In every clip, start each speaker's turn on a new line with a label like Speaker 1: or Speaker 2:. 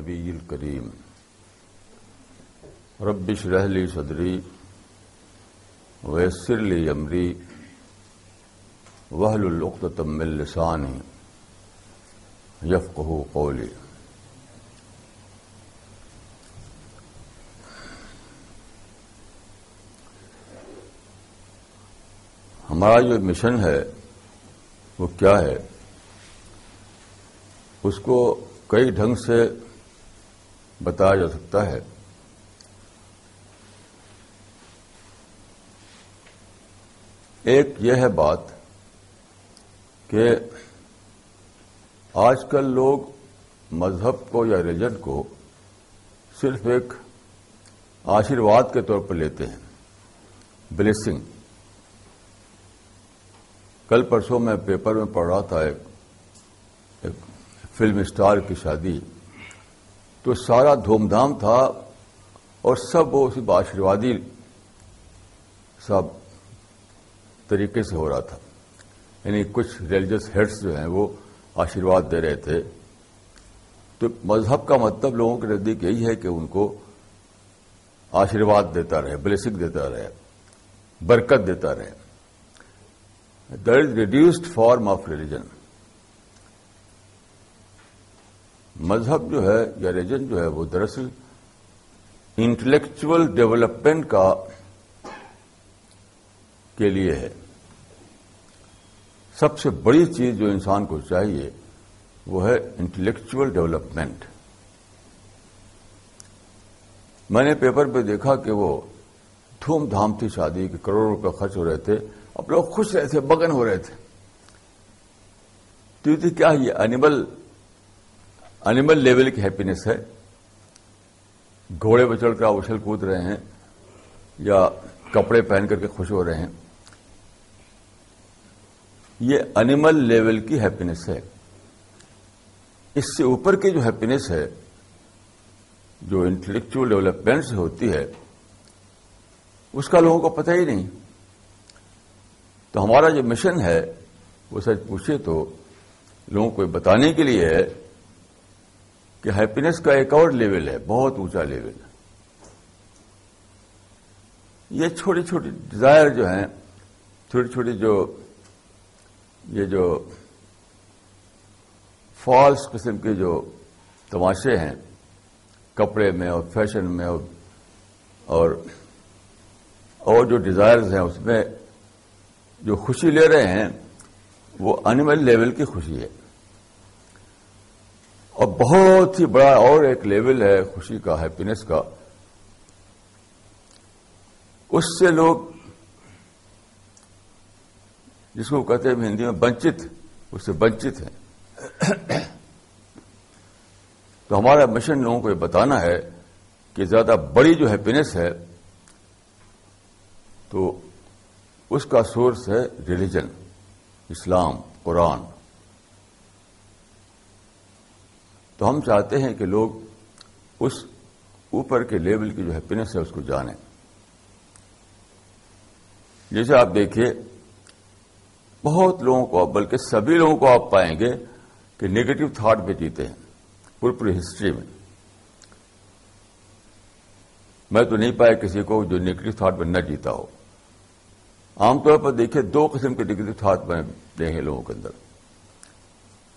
Speaker 1: نبی الکریم رب اشرح لی صدری ویسر لی امری وحل العقدة من لسانی یفقہ قولی ہمارا جو مشن ہے وہ کیا ہے؟ اس کو کئی ڈھنگ سے بتایا جا سکتا ہے۔ ایک یہ ہے بات کہ آج کل لوگ مذہب کو یا ریلیجن کو صرف ایک آشیرواد کے طور پر لیتے ہیں۔ بلیسنگ کل پرسوں میں پیپر میں پڑھ رہا تھا ایک ایک فلم اسٹار کی شادی۔ تو سارا دھوم دھام تھا اور سب وہ اسی آشیروادی سب طریقے سے ہو رہا تھا۔ یعنی کچھ ریلیجس ہیڈس جو ہیں وہ آشیرواد دے رہے تھے۔ تو مذہب کا مطلب لوگوں کے نزدیک یہی ہے کہ ان کو آشیرواد دیتا رہے بلیسنگ دیتا رہے، برکت دیتا رہے۔ There is reduced form of religion مذہب جو ہے یا ریلیجن جو ہے وہ دراصل انٹلیکچل ڈیولپمنٹ کا کے لیے ہے۔ سب سے بڑی چیز جو انسان کو چاہیے وہ ہے انٹلیکچل ڈیولپمنٹ۔ میں نے پیپر پہ دیکھا کہ وہ دھوم دھام تھی شادی کے، کروڑوں روپے خرچ ہو رہے تھے، اب لوگ خوش رہے تھے بگن ہو رہے تھے۔ تو کیا یہ اینیمل اینیمل لیول کی ہیپینس ہے گھوڑے پہ چڑھ کر اچھل کود رہے ہیں یا کپڑے پہن کر کے خوش ہو رہے ہیں. یہ اینیمل لیول کی ہیپینس ہے. اس سے اوپر کی جو ہیپینس ہے، جو انٹلیکچل ڈیولپمنٹ سے ہوتی ہے، اس کا لوگوں کو پتہ ہی نہیں. تو ہمارا جو مشن ہے، وہ سچ پوچھے تو لوگوں کو بتانے کے لیے ہے کہ ہیپینس کا ایک اور لیول ہے، بہت اونچا لیول ہے۔ یہ چھوٹی چھوٹی ڈیزائر جو ہیں، چھوٹی چھوٹی جو، یہ جو فالس قسم کے جو تماشے ہیں، کپڑے میں اور فیشن میں اور اور جو ڈیزائرز ہیں، اس میں جو خوشی لے رہے ہیں، وہ انیمل لیول کی خوشی ہے۔ اور بہت ہی بڑا اور ایک لیول ہے خوشی کا ہیپینس کا۔ اس سے لوگ، جس کو کہتے ہیں ہندی میں ونچت اس سے ونچت ہیں۔ تو ہمارا مشن لوگوں کو یہ بتانا ہے کہ زیادہ بڑی جو ہیپینس ہے، تو اس کا سورس ہے ریلیجن اسلام، قرآن۔ تو ہم چاہتے ہیں کہ لوگ اس اوپر کے لیول کی جو ہیپینس ہے اس کو جانیں۔ جیسے آپ دیکھیے، بہت لوگوں کو بلکہ سبھی لوگوں کو آپ پائیں گے کہ نگیٹو تھاٹ پہ جیتے ہیں پوری پوری ہسٹری میں۔ میں تو نہیں پایا کسی کو جو نگیٹو تھاٹ پہ نہ جیتا ہو۔ عام طور پر دیکھیے، دو قسم کے نگیٹو تھاٹ میں دیکھیں لوگوں کے اندر۔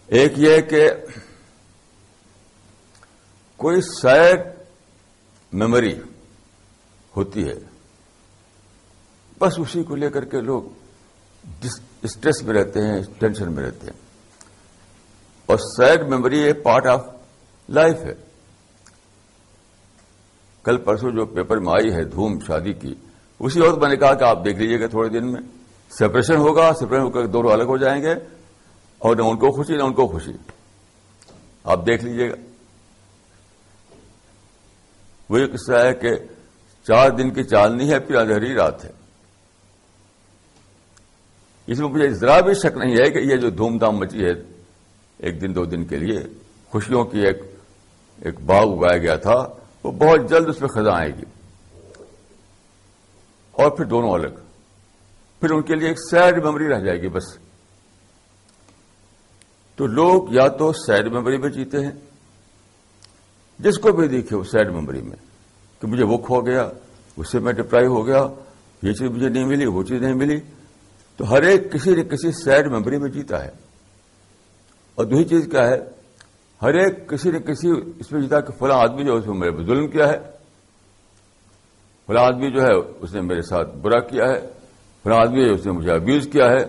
Speaker 1: ایک یہ کہ کوئی سیڈ میموری ہوتی ہے، بس اسی کو لے کر کے لوگ اسٹریس میں رہتے ہیں، ٹینشن میں رہتے ہیں۔ اور سیڈ میموری ایک پارٹ آف لائف ہے۔ کل پرسوں جو پیپر میں آئی ہے دھوم شادی کی، اسی وقت میں نے کہا کہ آپ دیکھ لیجیے گا تھوڑے دن میں۔ سپریشن ہوگا سپریشن ہو کر دونوں الگ ہو جائیں گے، اور نہ ان کو خوشی، نہ ان کو خوشی۔ آپ دیکھ لیجیے گا۔ وہ یہ قصہ ہے کہ چار دن کی چالنی ہے، پھر اندھیری رات ہے۔ اس میں مجھے ذرا بھی شک نہیں ہے کہ یہ جو دھوم دھام مچی ہے، ایک دن، دو دن کے لیے خوشیوں کی ایک ایک باغ اگایا گیا تھا، وہ بہت جلد اس میں خزاں آئے گی۔ اور پھر دونوں الگ۔ پھر ان کے لیے ایک سیڈ میموری رہ جائے گی بس۔ تو لوگ یا تو سیڈ میموری میں جیتے ہیں جس کو بھی دیکھے وہ سیڈ میموری میں کہ مجھے وہ کھو گیا، اس سے میں ڈپرائی ہو گیا، یہ چیز مجھے نہیں ملی، وہ چیز نہیں ملی۔ تو ہر ایک کسی نہ کسی سیڈ میموری میں جیتا ہے۔ اور دوسری چیز کیا ہے؟ ہر ایک کسی نہ کسی اس میں جیتا کہ فلاں آدمی جو اس میں میرے ظلم کیا ہے۔ فلاں آدمی جو ہے اس نے میرے ساتھ برا کیا ہے۔ فلاں آدمی اس نے مجھے ابیوز کیا ہے۔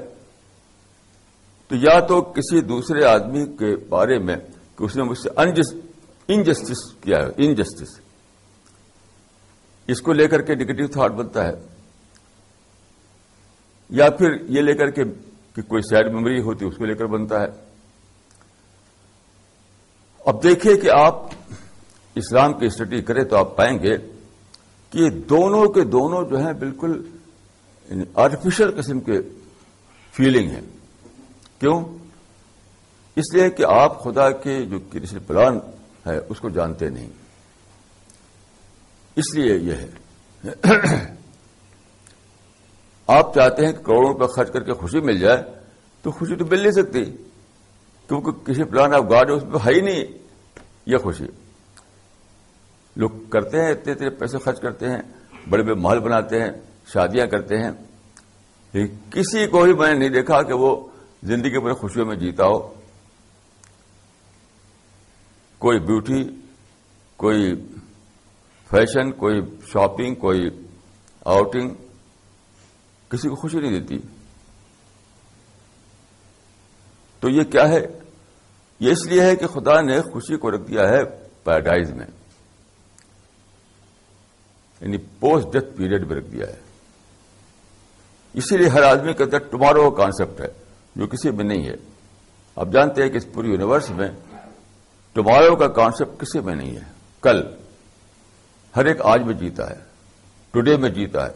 Speaker 1: تو یا تو کسی دوسرے آدمی کے بارے میں کہ اس نے مجھ سے انجسٹس کیا ہے انجسٹس اس کو لے کر کے نگیٹو تھاٹ بنتا ہے. یا پھر یہ لے کر کے کہ کوئی سیڈ میموری ہوتی اس کو لے کر بنتا ہے. اب دیکھیے کہ آپ اسلام کی اسٹڈی کریں تو آپ پائیں گے کہ یہ دونوں کے دونوں جو ہیں بالکل آرٹیفیشل قسم کے فیلنگ ہیں. کیوں؟ اس لیے کہ آپ خدا کے جو کرشن پلان ہے، اس کو جانتے نہیں۔ اس لیے یہ ہے۔ آپ چاہتے ہیں کہ کروڑوں روپے خرچ کر کے خوشی مل جائے، تو خوشی تو مل نہیں سکتی، کیونکہ کسی پلان آف گاڈ اس پہ ہے ہی نہیں، یہ خوشی۔ لوگ کرتے ہیں، اتنے اتنے پیسے خرچ کرتے ہیں، بڑے بڑے محل بناتے ہیں، شادیاں کرتے ہیں، لیکن کسی کو ہی میں نے نہیں دیکھا کہ وہ زندگی بڑے خوشیوں میں جیتا ہو۔ کوئی بیوٹی، کوئی فیشن، کوئی شاپنگ، کوئی آؤٹنگ، کسی کو خوشی نہیں دیتی۔ تو یہ کیا ہے؟ یہ اس لیے ہے کہ خدا نے خوشی کو رکھ دیا ہے پیراڈائز میں۔ یعنی پوسٹ ڈیتھ پیریڈ میں رکھ دیا ہے۔ اسی لیے ہر آدمی کے اندر ٹمارو کا کانسیپٹ ہے، جو کسی میں نہیں ہے۔ آپ جانتے ہیں کہ اس پوری یونیورس میں ٹمارو کا کانسیپٹ کسی میں نہیں ہے۔ کل ہر ایک آج میں جیتا ہے ٹوڈے میں جیتا ہے۔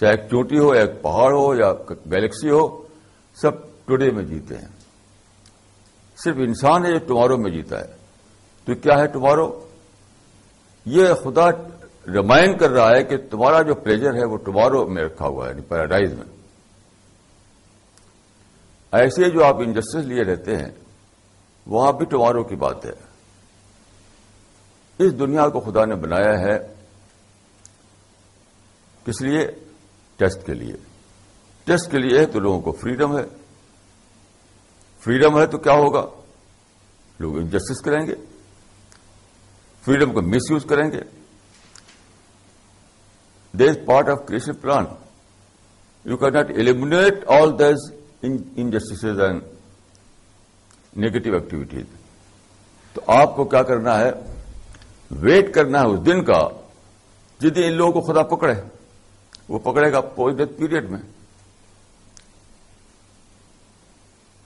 Speaker 1: چاہے ایک چوٹی ہو یا ایک پہاڑ ہو یا گیلیکسی ہو، سب ٹوڈے میں جیتے ہیں۔ صرف انسان ہے جو ٹمارو میں جیتا ہے۔ تو کیا ہے ٹمارو یہ خدا ریمائنڈ کر رہا ہے کہ تمہارا جو پلیجر ہے وہ ٹمارو میں رکھا ہوا ہے یعنی پیراڈائز میں۔ ایسے جو آپ انجسٹس لیے رہتے ہیں وہاں بھی ٹمارو کی بات ہے۔ اس دنیا کو خدا نے بنایا ہے کس لیے؟ ٹیسٹ کے لیے۔ ٹیسٹ کے لیے تو لوگوں کو فریڈم ہے۔ فریڈم ہے تو کیا ہوگا؟ لوگ انجسٹس کریں گے۔ فریڈم کو مس یوز کریں گے۔ There is part of creation plan you can not eliminate all these injustices and negative activities تو آپ کو کیا کرنا ہے؟ ویٹ کرنا ہے اس دن کا جس دن ان لوگوں کو خدا پکڑے۔ وہ پکڑے گا پوسٹ ڈیتھ پیریڈ میں۔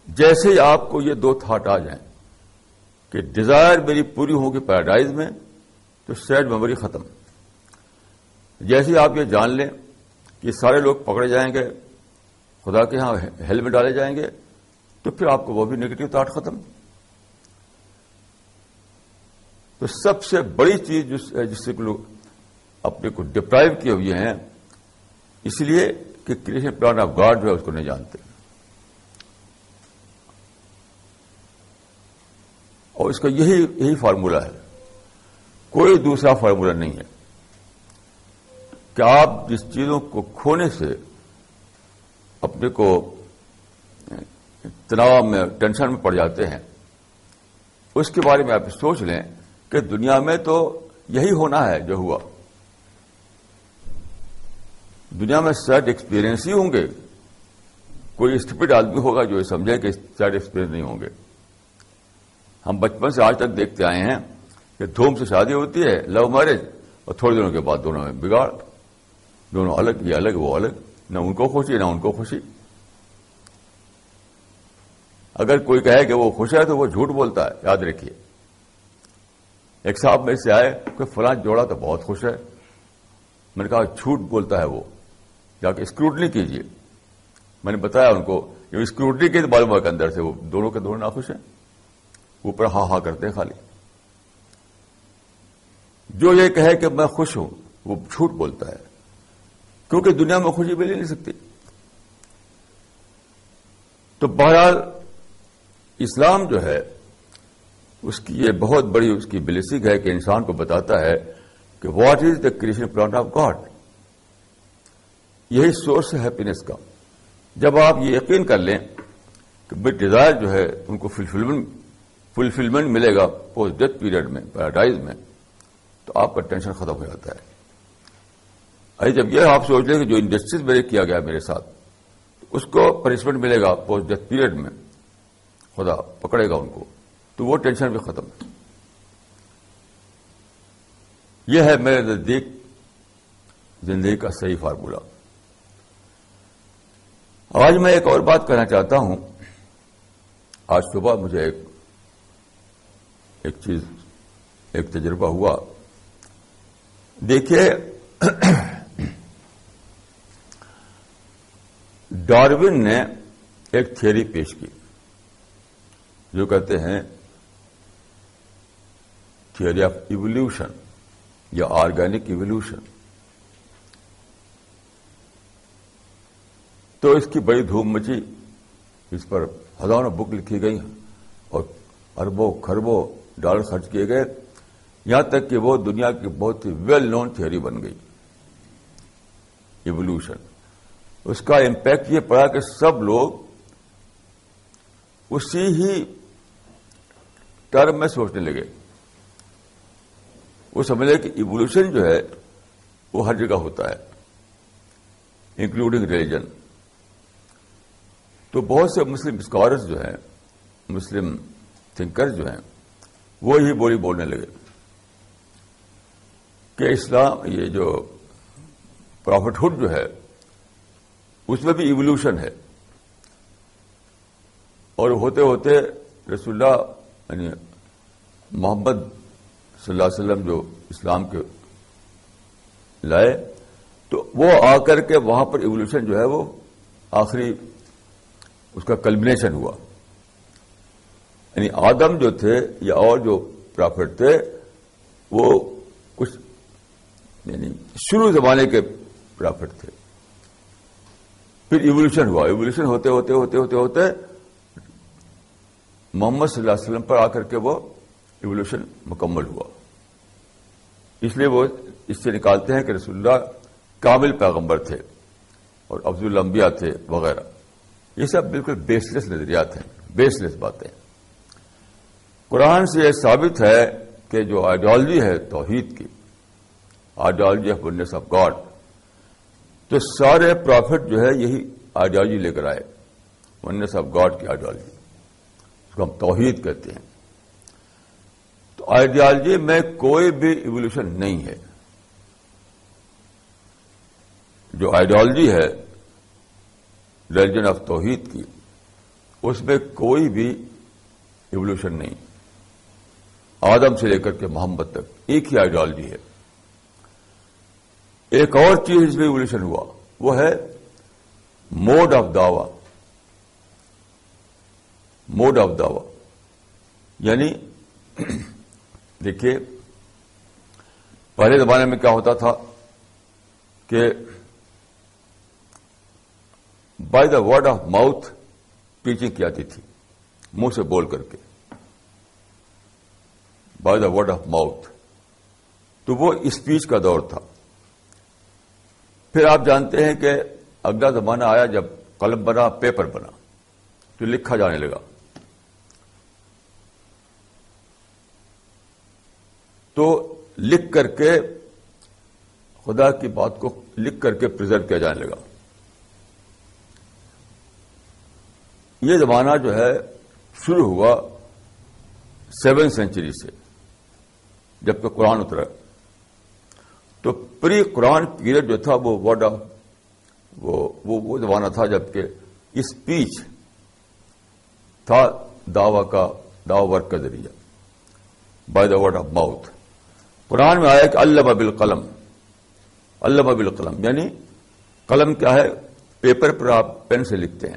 Speaker 1: جیسے ہی آپ کو یہ دو تھاٹ آ جائیں کہ ڈیزائر میری پوری ہوگی پیراڈائز میں، تو سیڈ میموری ختم۔ جیسے ہی آپ یہ جان لیں کہ سارے لوگ پکڑے جائیں گے، خدا کے ہاں ہیل میں ڈالے جائیں گے تو پھر آپ کو وہ بھی نگیٹو تھاٹ ختم. تو سب سے بڑی چیز جس سے لوگ اپنے کو ڈپرائیو کیے ہوئے ہیں، اس لیے کہ کریشن پلان آف گاڈ جو ہے، اس کو نہیں جانتے. اور اس کا یہی یہی فارمولا ہے. کوئی دوسرا فارمولا نہیں ہے. کہ آپ جس چیزوں کو کھونے سے اپنے کو تناؤ میں ٹینشن میں پڑ جاتے ہیں۔ اس کے بارے میں آپ سوچ لیں کہ دنیا میں تو یہی ہونا ہے جو ہوا۔ دنیا میں سیڈ ایکسپیرئنس ہی ہوں گے۔ کوئی اسٹپڈ آدمی ہوگا جو یہ سمجھے کہ سیڈ ایکسپیرئنس نہیں ہوں گے۔ ہم بچپن سے آج تک دیکھتے آئے ہیں کہ دھوم سے شادی ہوتی ہے لو میرج اور تھوڑے دنوں کے بعد دونوں میں بگاڑ۔ دونوں الگ، یہ الگ، وہ الگ۔ نہ ان کو خوشی، نہ ان کو خوشی۔ اگر کوئی کہے کہ وہ خوش ہے تو وہ جھوٹ بولتا ہے، یاد رکھیے۔ ایک صاحب میں سے آئے کہ فلاں جوڑا تو بہت خوش ہے۔ میں نے کہا، جھوٹ بولتا ہے وہ۔ جا کے اسکروٹنی کیجیے۔ میں نے بتایا ان کو اسکروٹنی کے معلوم کے اندر سے وہ دونوں کے دونوں ناخوش ہیں۔ اوپر ہا ہا کرتے ہیں خالی۔ جو یہ کہے کہ میں خوش ہوں، وہ جھوٹ بولتا ہے۔ کیونکہ دنیا میں خوشی مل ہی نہیں سکتی۔ تو بہرحال اسلام جو ہے، اس کی یہ بہت بڑی اس کی بلیسنگ ہے کہ انسان کو بتاتا ہے کہ what is the creation plan of God یہی سورس ہے ہیپینس کا۔ جب آپ یہ یقین کر لیں کہ بٹ ڈیزائر جو ہے، ان کو فلفلمنٹ فلفلمنٹ ملے گا پوسٹ ڈیتھ پیریڈ میں پیراڈائز میں، تو آپ کا ٹینشن ختم ہو جاتا ہے۔ ارے جب یہ آپ سوچ لیں کہ جو انڈسٹریز میرے کیا گیا میرے ساتھ، اس کو پنشمنٹ ملے گا پوسٹ ڈیتھ پیریڈ میں۔ خدا، پکڑے گا ان کو۔ تو وہ ٹینشن بھی ختم۔ ہے یہ ہے میرے نزدیک زندگی کا صحیح فارمولہ آج میں ایک اور بات کہنا چاہتا ہوں۔ آج صبح مجھے ایک ایک چیز، ایک تجربہ ہوا۔ دیکھیے، ڈاروین نے ایک تھیوری پیش کی۔ جو کہتے ہیں تھیوری آف ایولیوشن یا آرگینک ایولیوشن تو اس کی بڑی دھوم مچی، اس پر ہزاروں بک لکھی گئی اور اربوں خربوں ڈالر خرچ کیے گئے، یہاں تک کہ وہ دنیا کی بہت ہی ویل نون تھیوری بن گئی ایولیوشن اس کا امپیکٹ یہ پڑا کہ سب لوگ اسی ہی ٹرم میں سوچنے لگے۔ وہ سمجھے کہ ایولیوشن جو ہے، وہ ہر جگہ ہوتا ہے انکلوڈنگ ریلیجن تو بہت سے مسلم اسکالرز جو ہیں مسلم تھنکر جو ہیں، وہ ہی بولی بولنے لگے کہ اسلام، یہ جو پروفٹ ہڈ جو ہے، اس میں بھی ایولیوشن ہے۔ اور ہوتے ہوتے رسول اللہ یعنی محمد صلی اللہ علیہ وسلم جو اسلام کے لائے، تو وہ آ کر کے وہاں پر ایولیوشن جو ہے وہ آخری اس کا کلمنیشن ہوا۔ یعنی آدم جو تھے یا اور جو پرافٹ تھے، وہ کچھ یعنی شروع زمانے کے پرافٹ تھے۔ پھر ایولیوشن ہوا۔ ایولیوشن ہوتے ہوتے ہوتے ہوتے ہوتے محمد صلی اللہ علیہ وسلم پر آ کر کے وہ ایولیوشن مکمل ہوا۔ اس لیے وہ اس سے نکالتے ہیں کہ رسول اللہ کامل پیغمبر تھے اور افضل الانبیاء تھے وغیرہ۔ یہ سب بالکل بیس لیس نظریات ہیں بیس لیس باتیں۔ قرآن سے یہ ثابت ہے کہ جو آئیڈیالوجی ہے توحید کی ideology of oneness of God تو سارے پروفٹ جو ہے یہی آئیڈیالوجی لے کر آئے ونس آف گاڈ کی آئیڈیالوجی اس کو ہم توحید کہتے ہیں۔ آئیڈیالوجی میں کوئی بھی ایولیوشن نہیں ہے۔ جو آئیڈیالوجی ہے ریلیجن آف توحید کی، اس میں کوئی بھی ایولیوشن نہیں۔ آدم سے لے کر کے محمد تک ایک ہی آئیڈیالوجی ہے۔ ایک اور چیز میں ایولیوشن ہوا، وہ ہے موڈ آف داوا موڈ آف داوا یعنی دیکھیے، پہلے زمانے میں کیا ہوتا تھا کہ by the word of mouth teaching کی جاتی تھی، منہ سے بول کر کے۔ By the word of mouth تو وہ اسپیچ کا دور تھا۔ پھر آپ جانتے ہیں کہ اگلا زمانہ آیا جب قلم بنا پیپر بنا۔ تو لکھا جانے لگا۔ تو لکھ کر کے خدا کی بات کو لکھ کر کے پرزرو کیا جانے لگا۔ یہ زمانہ جو ہے شروع ہوا سیون سینچری سے، جبکہ قرآن اترا۔ تو پری قرآن پیریڈ جو تھا وہ ورڈ آف وہ زمانہ تھا جبکہ اسپیچ تھا دعوی کا دعوی ورک کا ذریعہ۔ By the word of mouth قرآن میں آیا کہ اللہ بل قلم اللہ بل قلم یعنی قلم کیا ہے؟ پیپر پر آپ پین سے لکھتے ہیں۔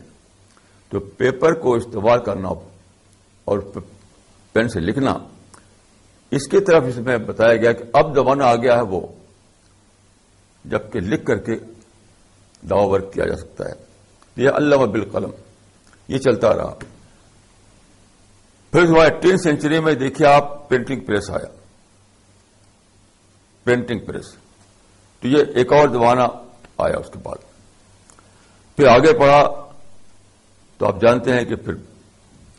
Speaker 1: تو پیپر کو استعمال کرنا اور پین سے لکھنا، اس کی طرف اس میں بتایا گیا کہ اب زمانہ آ گیا ہے وہ، جبکہ لکھ کر کے دعا ورک کیا جا سکتا ہے۔ یہ اللہ بالقلم، یہ چلتا رہا۔ پھر ہمارے ایٹین سینچری میں دیکھیے آپ پرنٹنگ پریس آیا۔ پرنٹنگ پریس تو یہ ایک اور زمانہ آیا اس کے بعد۔ پھر آگے پڑھا تو آپ جانتے ہیں کہ پھر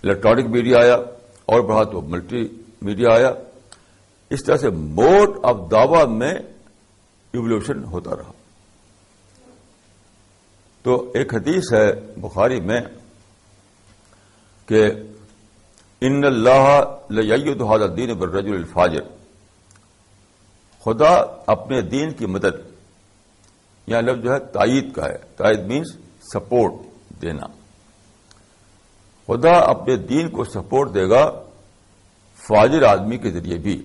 Speaker 1: الیکٹرانک میڈیا آیا اور بڑھا تو ملٹی میڈیا آیا۔ اس طرح سے موڈ آف دعوی میں ایولیوشن ہوتا رہا۔ تو ایک حدیث ہے بخاری میں کہ ان اللہ لید حاضر دین برج الفاجر۔ خدا اپنے دین کی مدد یا لفظ جو ہے تائید کا ہے۔ تائید مینس سپورٹ دینا۔ خدا اپنے دین کو سپورٹ دے گا فاجر آدمی کے ذریعے بھی۔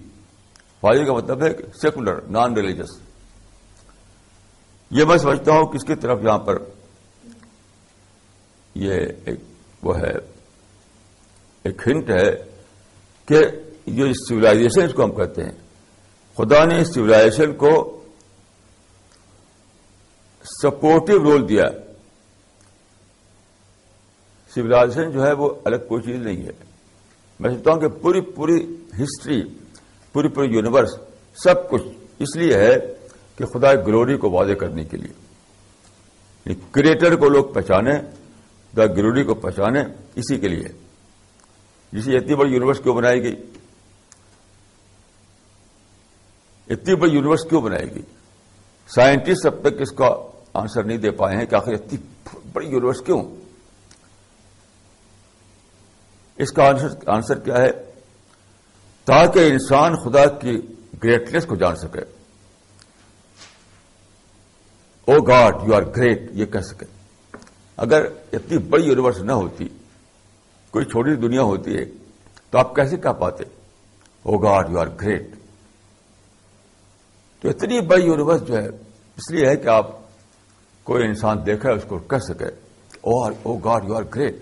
Speaker 1: فاجر کا مطلب ہے سیکولر نان ریلیجس یہ میں سمجھتا ہوں کس کی طرف یہاں پر یہ ایک وہ ہے، ایک ہنٹ ہے کہ جو سولاشن اس کو ہم کہتے ہیں۔ خدا نے اس سولاشن کو سپورٹو رول دیا. سولاشن جو ہے وہ الگ کوئی چیز نہیں ہے. میں سمجھتا ہوں کہ پوری پوری ہسٹری پوری پوری یونیورس سب کچھ اس لیے ہے کہ خدا گلوری کو واضح کرنے کے لیے. یعنی کریٹر کو لوگ پہچانے دا گلوری کو پہچانے، اسی کے لیے. جسے اتنی بڑی یونیورس کیوں بنائی گئی؟ اتنی بڑی یونیورس کیوں بنائی گئی؟ سائنٹسٹ اب تک اس کا آنسر نہیں دے پائے ہیں کہ آخر اتنی بڑی یونیورس کیوں؟ اس کا آنسر کیا ہے؟ تاکہ انسان خدا کی گریٹنیس کو جان سکے۔ او گاڈ یو آر گریٹ یہ کہہ سکے۔ اگر اتنی بڑی یونیورس نہ ہوتی، کوئی چھوٹی دنیا ہوتی ہے، تو آپ کیسے کہہ پاتے؟ او گاڈ یو آر گریٹ تو اتنی بڑی یونیورس جو ہے، اس لیے ہے کہ آپ کوئی انسان دیکھا اس کو کہہ سکے او گاڈ یو آر گریٹ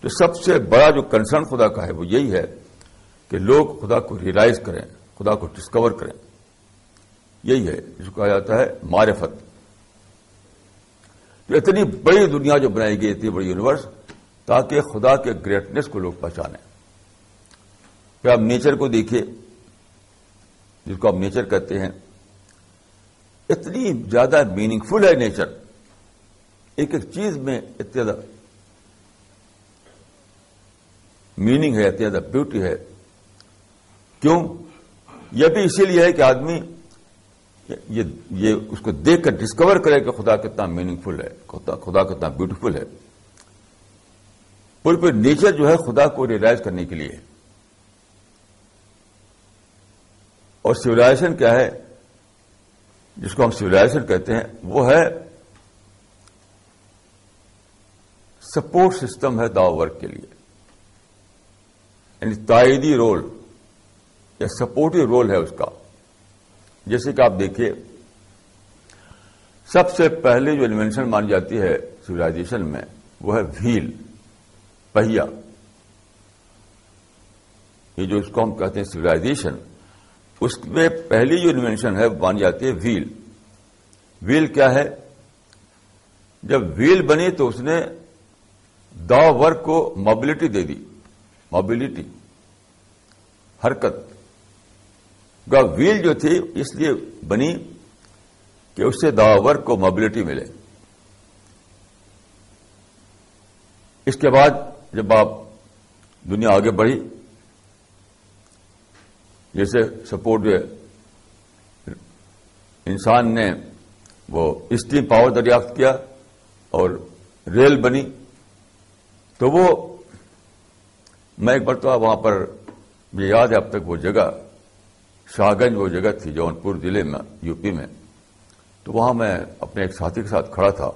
Speaker 1: تو سب سے بڑا جو کنسرن خدا کا ہے، وہ یہی ہے کہ لوگ خدا کو ریئلائز کریں، خدا کو ڈسکور کریں۔ یہی ہے، جس کو کہا جاتا ہے معرفت۔ تو اتنی بڑی دنیا جو بنائی گئی، اتنی بڑی یونیورس تاکہ خدا کے گریٹنیس کو لوگ پہچانیں۔ پھر آپ نیچر کو دیکھیے۔ جس کو آپ نیچر کہتے ہیں، اتنی زیادہ میننگ فل ہے نیچر ایک ایک چیز میں اتنی زیادہ میننگ ہے، اتنی زیادہ بیوٹی ہے۔ کیوں؟ یہ بھی اسی لیے ہے کہ آدمی یہ اس کو دیکھ کر ڈسکور کرے کہ خدا کتنا میننگ فل ہے، خدا کتنا بیوٹیفل ہے۔ پوری پوری نیچر جو ہے خدا کو ریئلائز کرنے کے لیے۔ ہے اور سولاشن کیا ہے؟ جس کو ہم سولاشن کہتے ہیں، وہ ہے سپورٹ سسٹم ہے داو ورک کے لیے۔ یعنی تائیدی رول یا سپورٹو رول ہے اس کا۔ جیسے کہ آپ دیکھیے، سب سے پہلے جو انوینشن مانی جاتی ہے سولاشن میں، وہ ہے وھیل پہیا۔ یہ جو اس کو ہم کہتے ہیں سولاشن اس میں پہلی جو انوینشن ہے مانی جاتی ہے ویل ویل کیا ہے؟ جب ویل بنی تو اس نے دا ورک کو موبلٹی دے دی. موبلٹی حرکت. ویل جو تھی اس لیے بنی کہ اس سے دا ورک کو موبلٹی ملے. اس کے بعد جب آپ دنیا آگے بڑھی جیسے سپورٹ جو انسان نے وہ اسٹیم پاور دریافت کیا اور ریل بنی، تو وہ، میں ایک مرتبہ وہاں پر، مجھے یاد ہے اب تک وہ جگہ، شاہ گنج وہ جگہ تھی جون پور ضلع میں، یو پی میں۔ تو وہاں میں اپنے ایک ساتھی کے ساتھ کھڑا تھا۔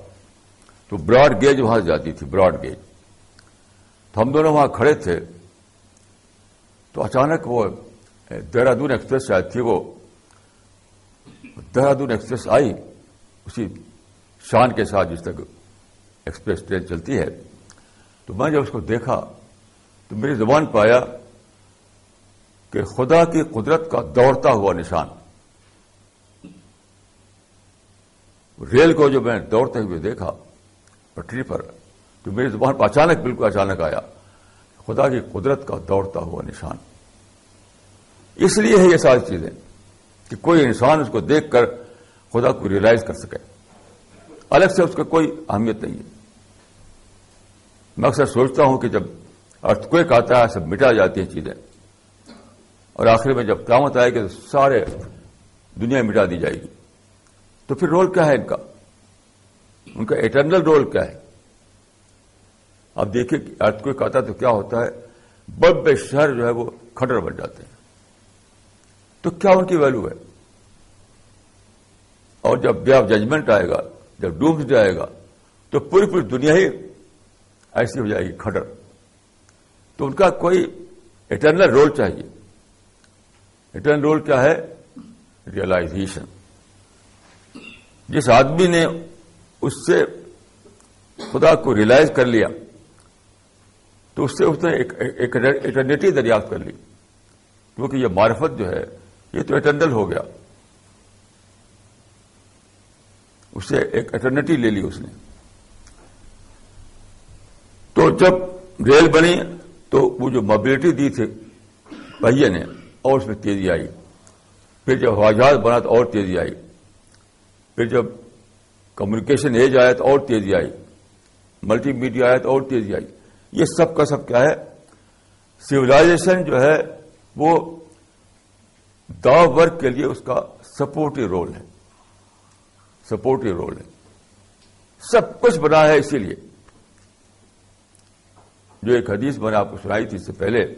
Speaker 1: تو براڈ گیج وہاں سے جاتی تھی، براڈ گیج۔ تو ہم دونوں وہاں کھڑے تھے۔ تو اچانک وہ دہرادون ایکسپریس شاید تھی وہ دہرادون ایکسپریس آئی اسی شان کے ساتھ جس تک ایکسپریس ٹرین چلتی ہے تو میں جب اس کو دیکھا تو میری زبان پہ آیا کہ خدا کی قدرت کا دوڑتا ہوا نشان ریل کو جو میں دوڑتے ہوئے دیکھا پٹری پر تو میری زبان پر اچانک بالکل اچانک آیا خدا کی قدرت کا دوڑتا ہوا نشان اس لیے ہے یہ ساری چیزیں کہ کوئی انسان اس کو دیکھ کر خدا کو ریئلائز کر سکے۔ الگ سے اس کا کوئی اہمیت نہیں ہے۔ میں اکثر سوچتا ہوں کہ جب ارتھ کوئی آتا ہے، سب مٹا جاتی ہیں چیزیں۔ اور آخر میں جب قیامت آئے گی تو سارے دنیا مٹا دی جائے گی۔ تو پھر رول کیا ہے ان کا؟ ان کا اٹرنل رول کیا ہے؟ اب دیکھیے ارتھ کوئی آتا ہے تو کیا ہوتا ہے؟ بڑے شہر جو ہے وہ کھٹر بن جاتے ہیں۔ تو کیا ان کی ویلو ہے؟ اور جب ڈے آف ججمنٹ آئے گا، جب ڈومس ڈے آئے گا، تو پوری پوری دنیا ہی ایسی ہو جائے گی، کھٹر۔ تو ان کا کوئی اٹرنل رول چاہیے۔ اٹرنل رول کیا ہے؟ ریئلائزیشن جس آدمی نے اس سے خدا کو ریئلائز کر لیا، تو اس سے اس نے ایک اٹرنیٹی دریافت کر لی۔ کیونکہ یہ معرفت جو ہے یہ تو اٹرنل ہو گیا۔ اسے ایک اٹرنیٹی لے لی اس نے۔ تو جب ریل بنی تو وہ جو موبلٹی دی تھی پہیے نے، اور اس میں تیزی آئی۔ پھر جب ہوائی جہاز بنا تو اور تیزی آئی۔ پھر جب کمیونیکیشن ایج آیا تو اور تیزی آئی۔ ملٹی میڈیا آیا تو اور تیزی آئی۔ یہ سب کا سب کیا ہے؟ سولاشن جو ہے وہ دا ورک کے لیے اس کا سپورٹو رول ہے۔ سپورٹو رول ہے۔ سب کچھ بنا ہے اسی لیے۔ جو ایک حدیث میں نے آپ کو سنائی تھی اس سے پہلے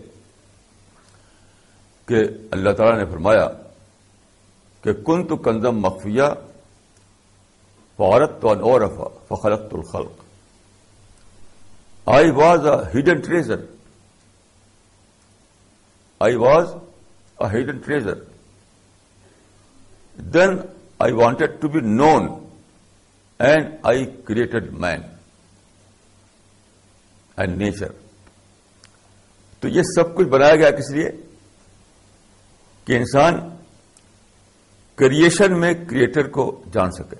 Speaker 1: کہ اللہ تعالی نے فرمایا کہ کن تو کنزم مخفیہ فورت تو اور فخلت الخلق۔ I was a hidden treasure I was hidden treasure then I wanted to be known and I created man and nature تو یہ سب کچھ بنایا گیا کس لیے؟ کہ انسان کریشن میں کریٹر کو جان سکے۔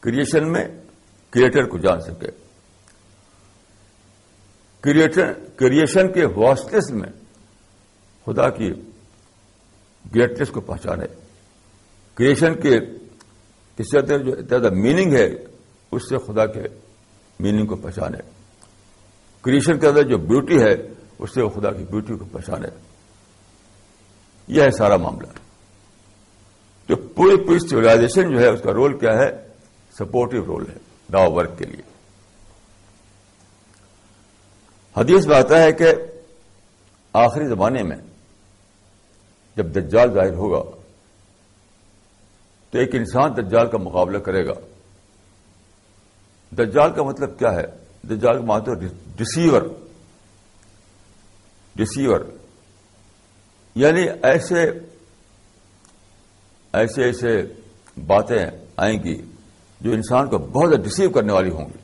Speaker 1: کریشن میں کریٹر کو جان سکے۔ کریشن کے واسطس میں خدا کی گریٹنس کو پہچانے کریشن کے کس سے جو زیادہ میننگ ہے، اس سے خدا کے میننگ کو پہچانے کریشن کے اندر جو بیوٹی ہے، اس سے وہ خدا کی بیوٹی کو پہچانے یہ ہے سارا معاملہ۔ تو پوری پوری سیولاشن جو ہے، اس کا رول کیا ہے؟ سپورٹو رول ہے ڈاؤ ورک کے لیے۔ حدیث میں آتا ہے کہ آخری زمانے میں جب دجال ظاہر ہوگا تو ایک انسان دجال کا مقابلہ کرے گا۔ دجال کا مطلب کیا ہے؟ دجال کا مطلب ڈسیور ڈسیور یعنی ایسے ایسے ایسے باتیں آئیں گی جو انسان کو بہت زیادہ ڈسیو کرنے والی ہوں گی۔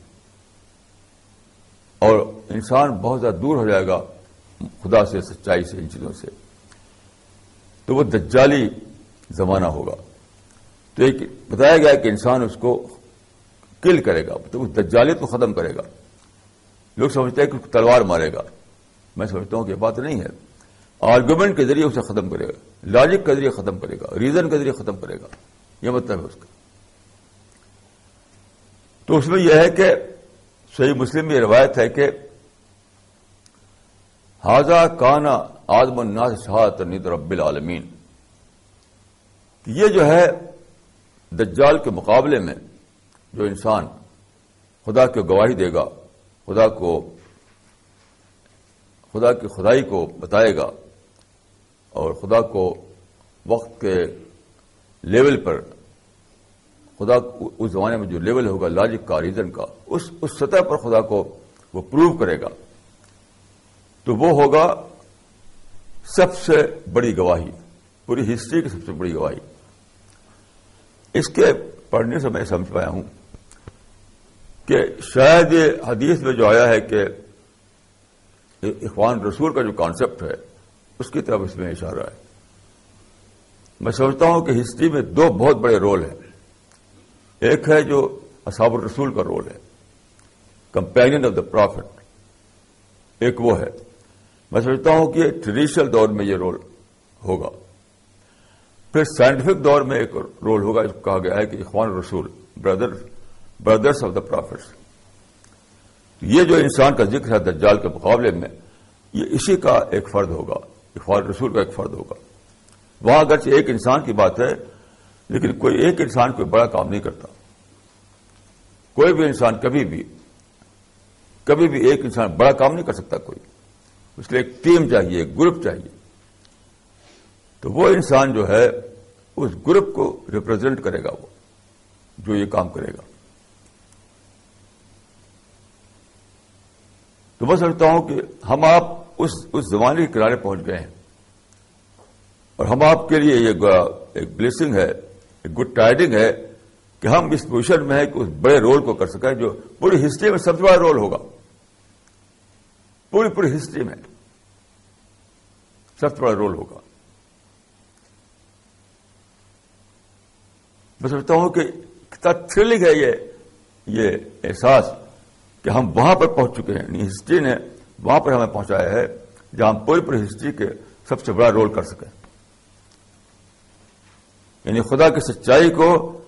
Speaker 1: اور انسان بہت زیادہ دور ہو جائے گا خدا سے، سچائی سے، ان چیزوں سے۔ تو وہ دجالی زمانہ ہوگا۔ تو ایک بتایا گیا کہ انسان اس کو کل کرے گا، تو اس دجالیت کو ختم کرے گا۔ لوگ سمجھتے ہیں کہ تلوار مارے گا۔ میں سمجھتا ہوں کہ یہ بات نہیں ہے۔ آرگومنٹ کے ذریعے اسے ختم کرے گا۔ لاجک کے ذریعے ختم کرے گا۔ ریزن کے ذریعے ختم کرے گا۔ یہ مطلب ہے اس کا۔ تو اس میں یہ ہے کہ صحیح مسلم میں یہ روایت ہے کہ حاضہ کانا آدم الناس شہادت نید رب العالمین۔ یہ جو ہے دجال کے مقابلے میں جو انسان خدا کی گواہی دے گا، خدا کو، خدا کی خدائی کو بتائے گا اور خدا کو وقت کے لیول پر، خدا اس زمانے میں جو لیول ہوگا، لاجک کا، ریزن کا، اس اس سطح پر خدا کو وہ پروو کرے گا۔ تو وہ ہوگا سب سے بڑی گواہی، پوری ہسٹری کی سب سے بڑی گواہی۔ اس کے پڑھنے سے میں سمجھ پایا ہوں کہ شاید یہ حدیث میں جو آیا ہے کہ اخوان رسول کا جو کانسیپٹ ہے، اس کی طرف اس میں اشارہ ہے۔ میں سمجھتا ہوں کہ ہسٹری میں دو بہت بڑے رول ہیں۔ ایک ہے جو اصحاب الرسول کا رول ہے کمپینین آف دا پروفٹ ایک وہ ہے۔ میں سمجھتا ہوں کہ ٹریڈیشنل دور میں یہ رول ہوگا۔ پھر سائنٹیفک دور میں ایک رول ہوگا اس کو کہا گیا ہے کہ اخوان رسول brother brothers of the prophets یہ جو انسان کا ذکر ہے دجال کے مقابلے میں، یہ اسی کا ایک فرد ہوگا، اخوان رسول کا ایک فرد ہوگا۔ وہاں اگرچہ ایک انسان کی بات ہے، لیکن کوئی ایک انسان کوئی بڑا کام نہیں کرتا۔ کوئی بھی انسان کبھی بھی کبھی بھی ایک انسان بڑا کام نہیں کر سکتا کوئی۔ اس کے لیے ایک ٹیم چاہیے، ایک گروپ چاہیے۔ تو وہ انسان جو ہے، اس گروپ کو ریپرزینٹ کرے گا وہ، جو یہ کام کرے گا۔ تو میں سمجھتا ہوں کہ ہم آپ اس اس زمانے کے کنارے پہنچ گئے ہیں۔ اور ہم آپ کے لیے یہ ایک بلیسنگ ہے، ایک گڈ ٹائڈنگ ہے کہ ہم اس پوزیشن میں ہیں کہ اس بڑے رول کو کر سکیں، جو پوری ہسٹری میں سب سے بڑا رول ہوگا۔ پوری پوری ہسٹری میں۔ سب سے بڑا رول ہوگا۔ میں سمجھتا ہوں کہ کتنا تھرلنگ ہے یہ یہ احساس کہ ہم وہاں پر پہنچ چکے ہیں۔ یعنی ہسٹری نے وہاں پر ہمیں پہنچایا ہے جہاں ہم پوری پوری ہسٹری کے سب سے بڑا رول کر سکیں یعنی خدا کی سچائی کو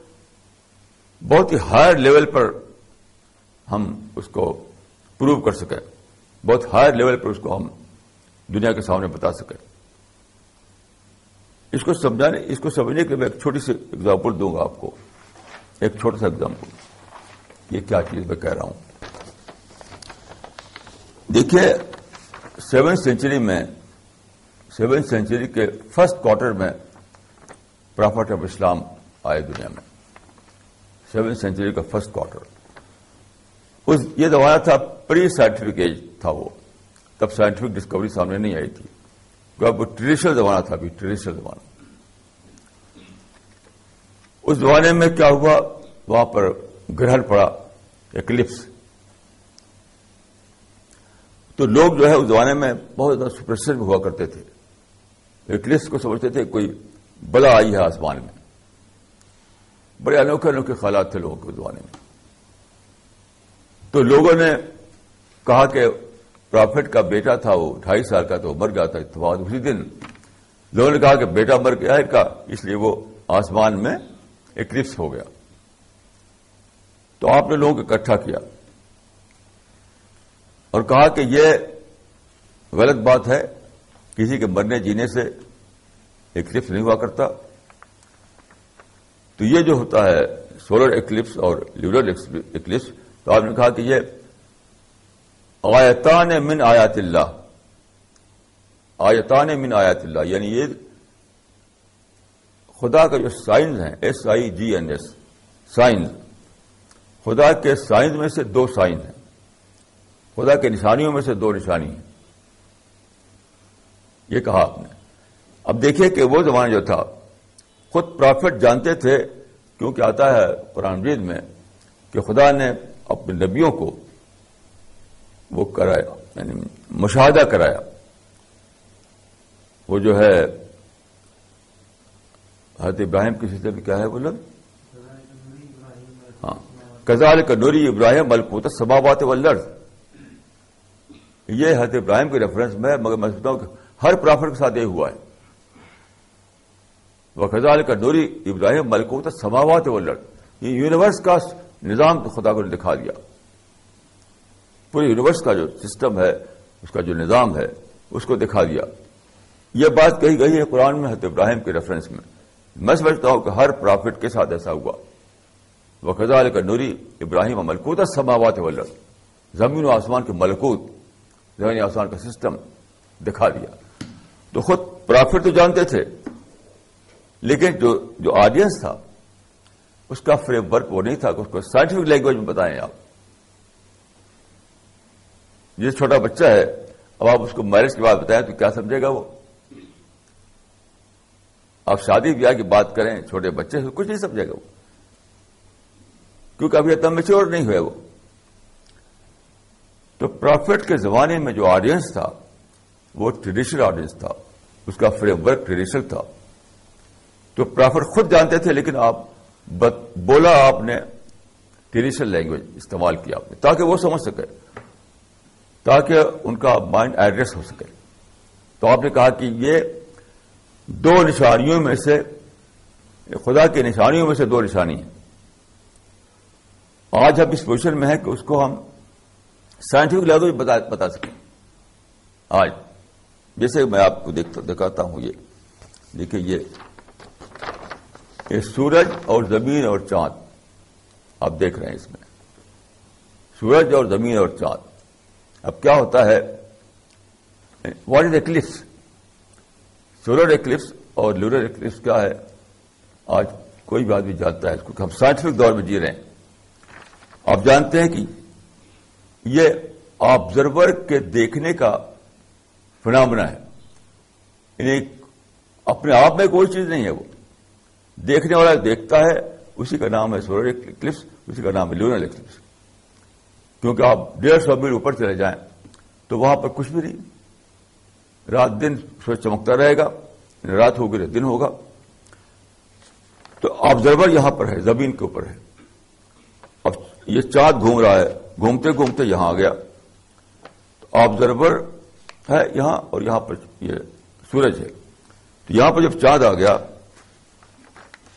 Speaker 1: بہت ہی ہائر لیول پر ہم اس کو پروو کر سکیں بہت ہائر لیول پر اس کو ہم دنیا کے سامنے بتا سکیں اس کو سمجھانے، اس کو سمجھنے کے میں ایک چھوٹی سی اگزامپل دوں گا آپ کو۔ ایک چھوٹا سا اگزامپل یہ کیا چیز میں کہہ رہا ہوں۔ دیکھیے سیون سینچری میں سیون سینچری کے فرسٹ کوارٹر میں پرافٹ آف اسلام آئے دنیا میں۔ سیون سینچری کا فرسٹ کوارٹر یہ زمانہ تھا پری سائنٹیفک ایج تھا وہ۔ تب سائنٹیفک ڈسکوری سامنے نہیں آئی تھی۔ وہ ٹریڈیشنل زمانہ تھا ابھی ٹریڈیشنل زمانہ۔ اس زمانے میں کیا ہوا؟ وہاں پر گرہن پڑا ایکلپس تو لوگ جو ہے اس زمانے میں بہت زیادہ سپریشن ہوا کرتے تھے۔ ایکلپس کو سمجھتے تھے، کوئی بلا آئی ہے آسمان میں۔ بڑے انوکھے انوکھے خیالات تھے لوگوں کے زمانے میں۔ تو لوگوں نے کہا کہ پرافٹ کا بیٹا تھا وہ، ڈھائی سال کا تو مر گیا تھا، اتفاق اسی دن۔ لوگوں نے کہا کہ بیٹا مر گیا ہے کا، اس لیے وہ آسمان میں اکلپس ہو گیا۔ تو آپ نے لوگوں کو اکٹھا کیا۔ اور کہا کہ یہ غلط بات ہے، کسی کے مرنے جینے سے اکلپس نہیں ہوا کرتا۔ تو یہ جو ہوتا ہے، سولر ایکلپس اور لیورل ایکلپس تو آپ نے کہا کہ یہ آیتان من آیات اللہ آیتان من آیات اللہ یعنی یہ خدا کا جو سائنس ہیں S I G N S science خدا کے سائنس میں سے دو سائنس ہیں۔ خدا کے نشانیوں میں سے دو نشانی ہیں۔ یہ کہا آپ نے۔ اب دیکھیے کہ وہ زمانہ جو تھا، خود پرافٹ جانتے تھے، کیونکہ آتا ہے قرآن مجید میں کہ خدا نے اپنے نبیوں کو وہ کرایا یعنی مشاہدہ کرایا۔ وہ جو ہے، حضرت ابراہیم کی سلسلے میں کیا ہے بولے ہاں۔ کزال کا نوری ابراہیم ملکوت سبابات ولر یہ حضرت ابراہیم کے ریفرنس میں، مگر میں سمجھتا ہوں کہ ہر پرافٹ کے ساتھ یہ ہوا ہے۔ وہ خزال کا نوری ابراہیم ملکوت سماوات ولر یہ یونیورس کا نظام خدا کو دکھا دیا۔ پورے یونیورس کا جو سسٹم ہے، اس کا جو نظام ہے، اس کو دکھا دیا۔ یہ بات کہی گئی ہے قرآن میں، حضرت ابراہیم کے ریفرنس میں۔ میں سمجھتا ہوں کہ ہر پرافٹ کے ساتھ ایسا ہوا۔ وہ خزال نوری ابراہیم ملکوت سماوات ولر زمین و آسمان کے ملکوت، زمین آسمان کا سسٹم دکھا دیا۔ تو خود پرافٹ تو جانتے تھے، لیکن جو جو آڈینس تھا، اس کا فریم ورک وہ نہیں تھا کہ اس کو سائنٹیفک لینگویج میں بتائیں آپ۔ جس چھوٹا بچہ ہے، اب آپ اس کو میرج کی بات بتائیں تو کیا سمجھے گا وہ؟ آپ شادی بیاہ کی بات کریں، چھوٹے بچے سے کچھ نہیں سمجھے گا وہ۔ کیونکہ ابھی اتنا میچور نہیں ہوئے وہ۔ تو پروفٹ کے زمانے میں جو آڈینس تھا، وہ ٹریڈیشنل آڈینس تھا۔ اس کا فریم ورک ٹریڈیشنل تھا۔ تو پرافٹ خود جانتے تھے، لیکن آپ بولا آپ نے ٹریڈیشنل لینگویج استعمال کیا آپ نے، تاکہ وہ سمجھ سکے۔ تاکہ ان کا مائنڈ ایڈریس ہو سکے۔ تو آپ نے کہا کہ یہ دو نشانیوں میں سے خدا کی نشانیوں میں سے دو نشانی ہیں۔ آج ہم اس پوزیشن میں ہیں کہ اس کو ہم سائنٹیفک لیول بتا بتا سکیں۔ آج، جیسے میں آپ کو دکھاتا ہوں یہ۔ دیکھیے یہ سورج اور زمین اور چاند۔ آپ دیکھ رہے ہیں اس میں۔ سورج اور زمین اور چاند۔ اب کیا ہوتا ہے؟ What is eclipse solar eclipse اور لورر ایکلپس کیا ہے؟ آج کوئی بھی آدمی جانتا ہے اس کو ہم سائنٹیفک دور میں جی رہے ہیں۔ آپ جانتے ہیں کہ یہ آبزرور کے دیکھنے کا فنامنا ہے۔ یعنی اپنے آپ میں کوئی چیز نہیں ہے وہ۔ دیکھنے والا دیکھتا ہے، اسی کا نام ہے سولر ایکلپس اسی کا نام ہے لونر ایکلپس کیونکہ آپ ڈیڑھ سو میل اوپر چلے جائیں تو وہاں پر کچھ بھی نہیں۔ رات دن سورج چمکتا رہے گا، رات ہوگی دن ہوگا۔ تو آبزرور یہاں پر ہے زمین کے اوپر ہے اب یہ چاند گھوم رہا ہے، گھومتے گھومتے یہاں آ گیا۔ تو آبزرور ہے یہاں اور یہاں پر یہ سورج ہے۔ تو یہاں پر جب چاند آ گیا،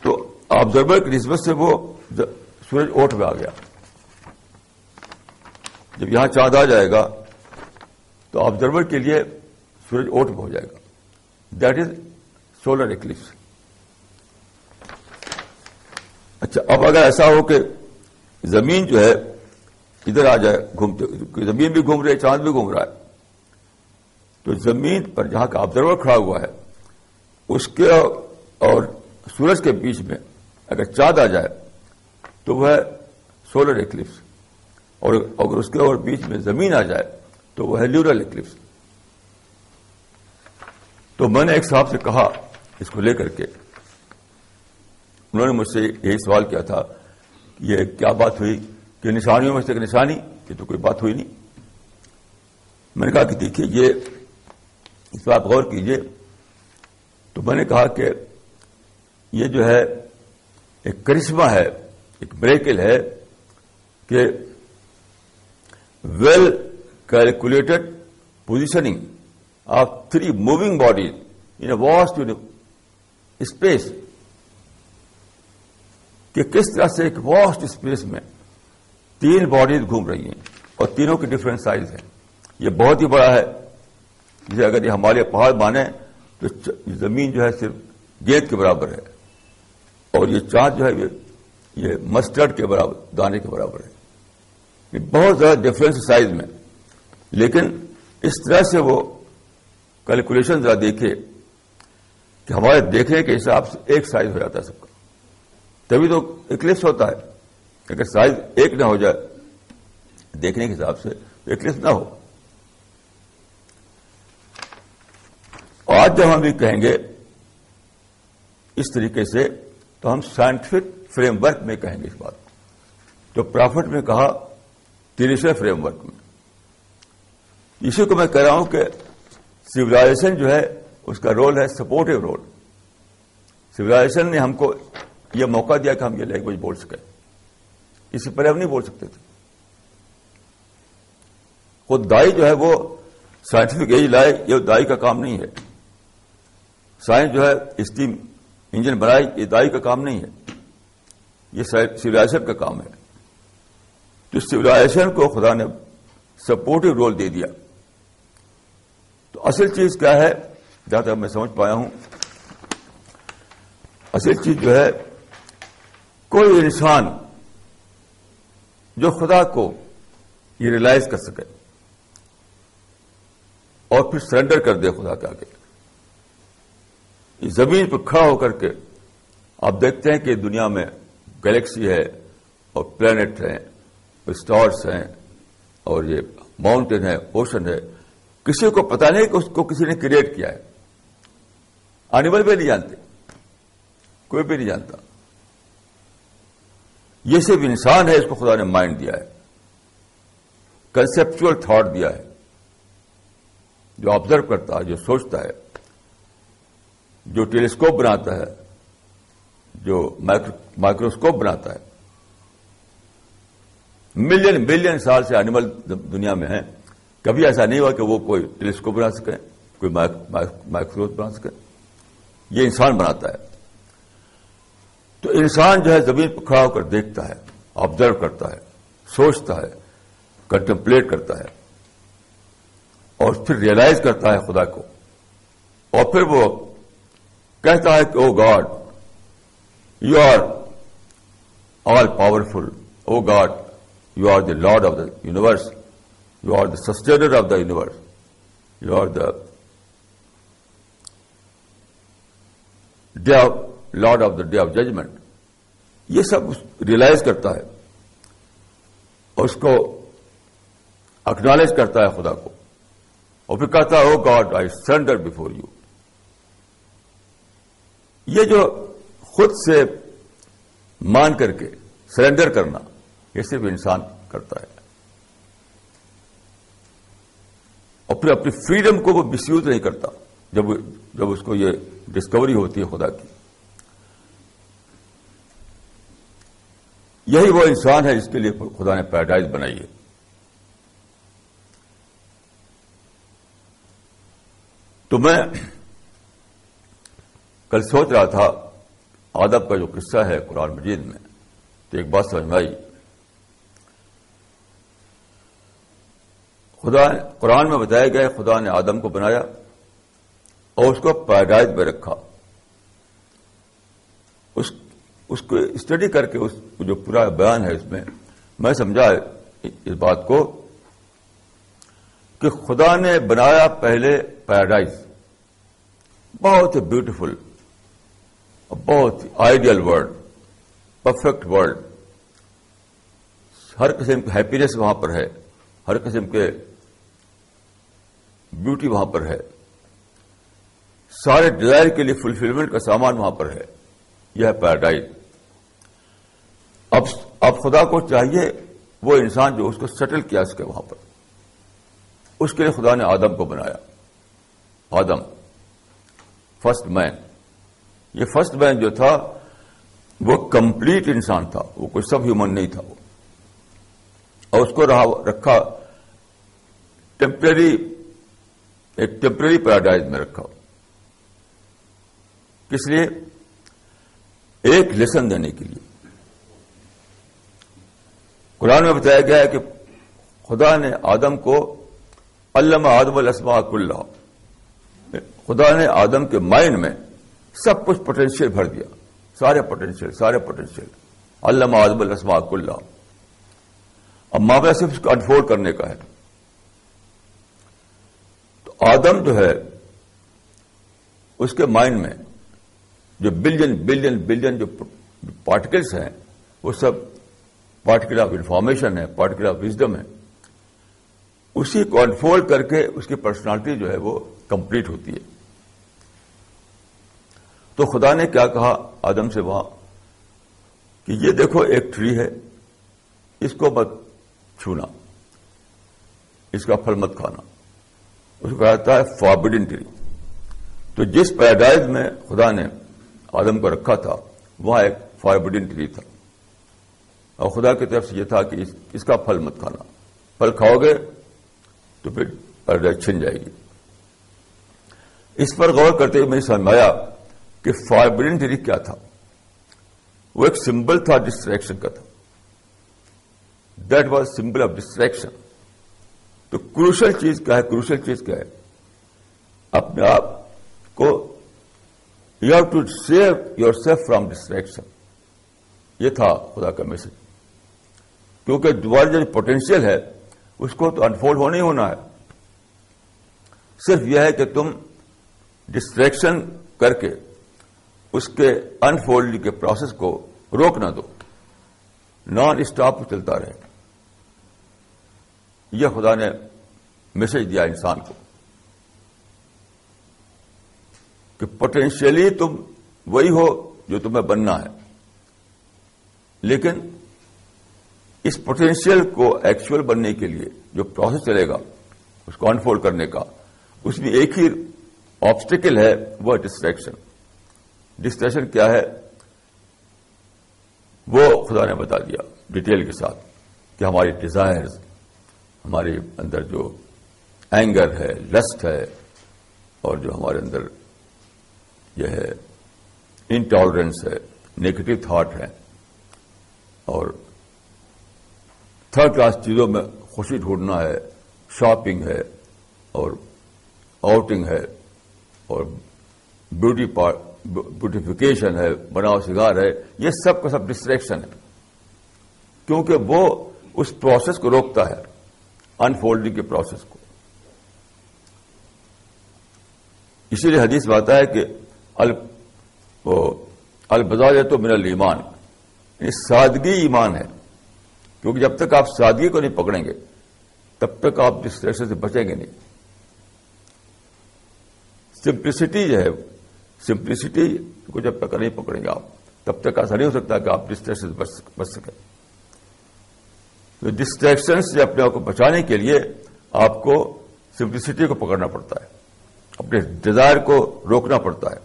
Speaker 1: تو آبزرور کی نسبت سے وہ سورج اوٹ میں آ گیا۔ جب یہاں چاند آ جائے گا تو آبزرور کے لیے سورج اوٹ میں ہو جائے گا۔ دیٹ از سولر ایکلپس اچھا اب اگر ایسا ہو کہ زمین جو ہے ادھر آ جائے، گھومتے زمین بھی گھوم رہی ہے، چاند بھی گھوم رہا ہے، تو زمین پر جہاں کا آبزرور کھڑا ہوا ہے، اس کے اور سورج کے بیچ میں اگر چاند آ جائے تو وہ ہے سولر ایکلپس اور اگر اس کے اور بیچ میں زمین آ جائے تو وہ ہے لیورل ایکلپس تو میں نے ایک صاحب سے کہا اس کو لے کر کے۔ انہوں نے مجھ سے یہی سوال کیا تھا کہ یہ کیا بات ہوئی؟ کہ نشانیوں میں سے ایک نشانی؟ یہ تو کوئی بات ہوئی نہیں؟ میں نے کہا کہ دیکھیے یہ اس پر آپ غور کیجیے تو میں نے کہا کہ یہ جو ہے ایک کرشمہ ہے، ایک بریکل ہے کہ well calculated positioning of three moving bodies in a vast space کہ کس طرح سے ایک واسٹ اسپیس میں تین باڈیز گھوم رہی ہیں اور تینوں کی ڈفرینٹ سائز ہیں؟ یہ بہت ہی بڑا ہے۔ جسے اگر یہ ہمارے پہاڑ مانے تو زمین جو ہے صرف گیند کے برابر ہے اور یہ چاند جو ہے یہ مسٹرڈ کے برابر دانے کے برابر ہے۔ بہت زیادہ ڈفرینس سائز میں۔ لیکن اس طرح سے وہ کیلکولیشن ذرا دیکھے کہ ہمارے دیکھنے کے حساب سے ایک سائز ہو جاتا ہے سب کا۔ تبھی تو اکلپس ہوتا ہے۔ اگر سائز ایک نہ ہو جائے، دیکھنے کے حساب سے اکلپس نہ ہو۔ آج جب ہم یہ کہیں گے اس طریقے سے، تو ہم سائنٹفک فریم ورک میں کہیں گے اس بات۔ کو جو پرافٹ میں کہا تیسرے فریم ورک میں۔ اسی کو میں کہہ رہا ہوں کہ سولاشن جو ہے، اس کا رول ہے سپورٹو رول سولاشن نے ہم کو یہ موقع دیا کہ ہم یہ لینگویج بول سکیں۔ اس سے پہلے ہم نہیں بول سکتے تھے۔ خود دائی جو ہے وہ سائنٹفک ایج لائے، یہ دائی کا کام نہیں ہے۔ سائنس جو ہے اسٹیم انجن بنائی، یہ دائی کا کام نہیں ہے۔ یہ سولاشن کا کام ہے۔ تو سولاشن کو خدا نے سپورٹو رول دے دیا۔ تو اصل چیز کیا ہے؟ جہاں تک میں سمجھ پایا ہوں۔ اصل چیز جو ہے، کوئی انسان جو خدا کو یہ ریلائز کر سکے اور پھر سرنڈر کر دے خدا کے آگے۔ زمین پہ کھڑا ہو کر کے آپ دیکھتے ہیں کہ دنیا میں گلیکسی ہے اور پلانٹ ہیں اسٹارس ہیں اور یہ ماؤنٹین ہے اوشن ہے، کسی کو پتا نہیں کہ اس کو کسی نے کریٹ کیا ہے۔ اینیمل بھی نہیں جانتے۔ کوئی بھی نہیں جانتا۔ یہ صرف انسان ہے، اس کو خدا نے مائنڈ دیا ہے۔ کنسپچل تھاٹ دیا ہے۔ جو آبزرو کرتا ہے، جو سوچتا ہے۔ جو ٹیلیسکوپ بناتا ہے۔ جو مائکروسکوپ بناتا ہے۔ ملین ملین سال سے اینیمل دنیا میں ہیں۔ کبھی ایسا نہیں ہوا کہ وہ کوئی ٹیلیسکوپ بنا سکے، کوئی مائکروسکوپ بنا سکے۔ یہ انسان بناتا ہے۔ تو انسان جو ہے زمین پر کھڑا ہو کر دیکھتا ہے آبزرو کرتا ہے، سوچتا ہے کنٹمپلیٹ کرتا ہے۔ اور پھر ریئلائز کرتا ہے خدا کو۔ اور پھر وہ کہتا ہے کہ او God you are all powerful oh God you are the lord of the universe you are the sustainer of the universe you are the day of lord of the day of judgment یہ سب realise کرتا ہے اور اس کو acknowledge کرتا ہے خدا کو اور پھر کہتا ہے او God I surrender before you یہ جو خود سے مان کر کے سرنڈر کرنا یہ صرف انسان کرتا ہے۔ اور پھر اپنی فریڈم کو وہ مس یوز نہیں کرتا۔ جب جب اس کو یہ ڈسکوری ہوتی ہے خدا کی۔ یہی وہ انسان ہے جس کے لیے خدا نے پیراڈائز بنائی ہے۔ تو میں کل سوچ رہا تھا آدب کا جو قصہ ہے قرآن مجید میں، تو ایک بات سمجھ میں آئی۔ خدا قرآن میں بتایا گیا خدا نے آدم کو بنایا اور اس کو پیدائش میں رکھا۔ اس اس کو اسٹڈی کر کے اس جو پورا بیان ہے اس میں میں سمجھا اس بات کو کہ خدا نے بنایا پہلے پیراڈائز بہت ہی بیوٹیفل بہت آئیڈیل ورلڈ پرفیکٹ ورلڈ ہر قسم کی ہیپینیس وہاں پر ہے۔ ہر قسم کے بیوٹی وہاں پر ہے۔ سارے ڈیزائر کے لیے فلفلمنٹ کا سامان وہاں پر ہے۔ یہ ہے پیراڈائز۔ اب اب خدا کو چاہیے وہ انسان جو اس کو سیٹل کیا سکے وہاں پر۔ اس کے لیے خدا نے آدم کو بنایا۔ آدم فرسٹ مین یہ فرسٹ مین جو تھا، وہ کمپلیٹ انسان تھا۔ وہ کوئی سب ہیومن نہیں تھا۔ وہ اور اس کو رکھا۔ ٹیمپرری ایک ٹیمپرری پیراڈائز میں رکھا کس لیے؟ ایک لیسن دینے کے لیے۔ قرآن میں بتایا گیا ہے کہ خدا نے آدم کو علامہ آدم الاسماء اللہ خدا نے آدم کے مائنڈ میں سب کچھ پوٹینشیل بھر دیا۔ سارے پوٹینشیل سارے پوٹینشیل علامہ آدم الاسماء اللہ اب معاملہ صرف اس کو انفولڈ کرنے کا ہے۔ آدم جو ہے، اس کے مائنڈ میں جو بلین بلین بلین جو پارٹیکلس ہیں، وہ سب پارٹیکل آف انفارمیشن ہے پارٹیکل آف وزڈم ہے اسی کو انفولڈ کر کے اس کی پرسنالٹی جو ہے وہ کمپلیٹ ہوتی ہے۔ تو خدا نے کیا کہا آدم سے وہاں؟ کہ یہ دیکھو، ایک ٹری ہے، اس کو مت چھونا، اس کا پھل مت کھانا۔ اس کو کہتا ہے فاربڈن ٹری تو جس پیراڈائز میں خدا نے آدم کو رکھا تھا، وہاں ایک فاربڈن ٹری تھا۔ اور خدا کی طرف سے یہ تھا کہ اس کا پھل مت کھانا۔ پھل کھاؤ گے تو پھر پیراڈائز چھن جائے گی۔ اس پر غور کرتے ہوئے میں سمجھ آیا کہ فائبرین ٹری کیا تھا۔ وہ ایک سمبل تھا ڈسٹریکشن کا تھا۔ That was symbol of distraction تو کروشل چیز کیا ہے؟ کروشل چیز کیا ہے؟ اپنے آپ کو you have to save yourself from distraction یہ تھا خدا کا میسج کیونکہ دوبارہ جو پوٹینشیل ہے، اس کو تو انفولڈ ہونا ہی ہونا ہے۔ صرف یہ ہے کہ تم ڈسٹریکشن کر کے اس کے انفولڈنگ کے پروسیس کو روک نہ دو۔ نان اسٹاپ چلتا رہے۔ یہ خدا نے میسج دیا انسان کو کہ پوٹینشیلی تم وہی ہو جو تمہیں بننا ہے۔ لیکن اس پوٹینشیل کو ایکچوئل بننے کے لیے جو پروسیس چلے گا، اس کو انفولڈ کرنے کا، اس میں ایک ہی آبسٹیکل ہے، وہ ڈسٹریکشن ڈسٹریشن کیا ہے؟ وہ خدا نے بتا دیا ڈیٹیل کے ساتھ کہ ہماری ڈیزائرز ہمارے اندر جو اینگر ہے لسٹ ہے، اور جو ہمارے اندر یہ ہے انٹالرنس ہے نیگیٹو تھاٹ ہے، اور تھرڈ کلاس چیزوں میں خوشی ڈھونڈنا ہے شاپنگ ہے، اور آؤٹنگ ہے، اور بیوٹی بیوٹیفیکیشن ہے، بناؤ سگار ہے، یہ سب کا سب ڈسٹریکشن ہے۔ کیونکہ وہ اس پروسیس کو روکتا ہے۔ انفولڈنگ کے پروسیس کو۔ اسی لیے حدیث میں آتا ہے کہ البزا تو میرا ایمان یعنی سادگی ایمان ہے، کیونکہ جب تک آپ سادگی کو نہیں پکڑیں گے، تب تک آپ ڈسٹریکشن سے بچیں گے نہیں۔ سمپلسٹی جو ہے سمپلسٹی کو جب تک نہیں پکڑیں گے آپ، تب تک ایسا نہیں ہو سکتا کہ آپ ڈسٹریکشن سے بچ سکیں۔ تو ڈسٹریکشن سے اپنے آپ کو بچانے کے لیے آپ کو سمپلسٹی کو پکڑنا پڑتا ہے، اپنے ڈیزائر کو روکنا پڑتا ہے۔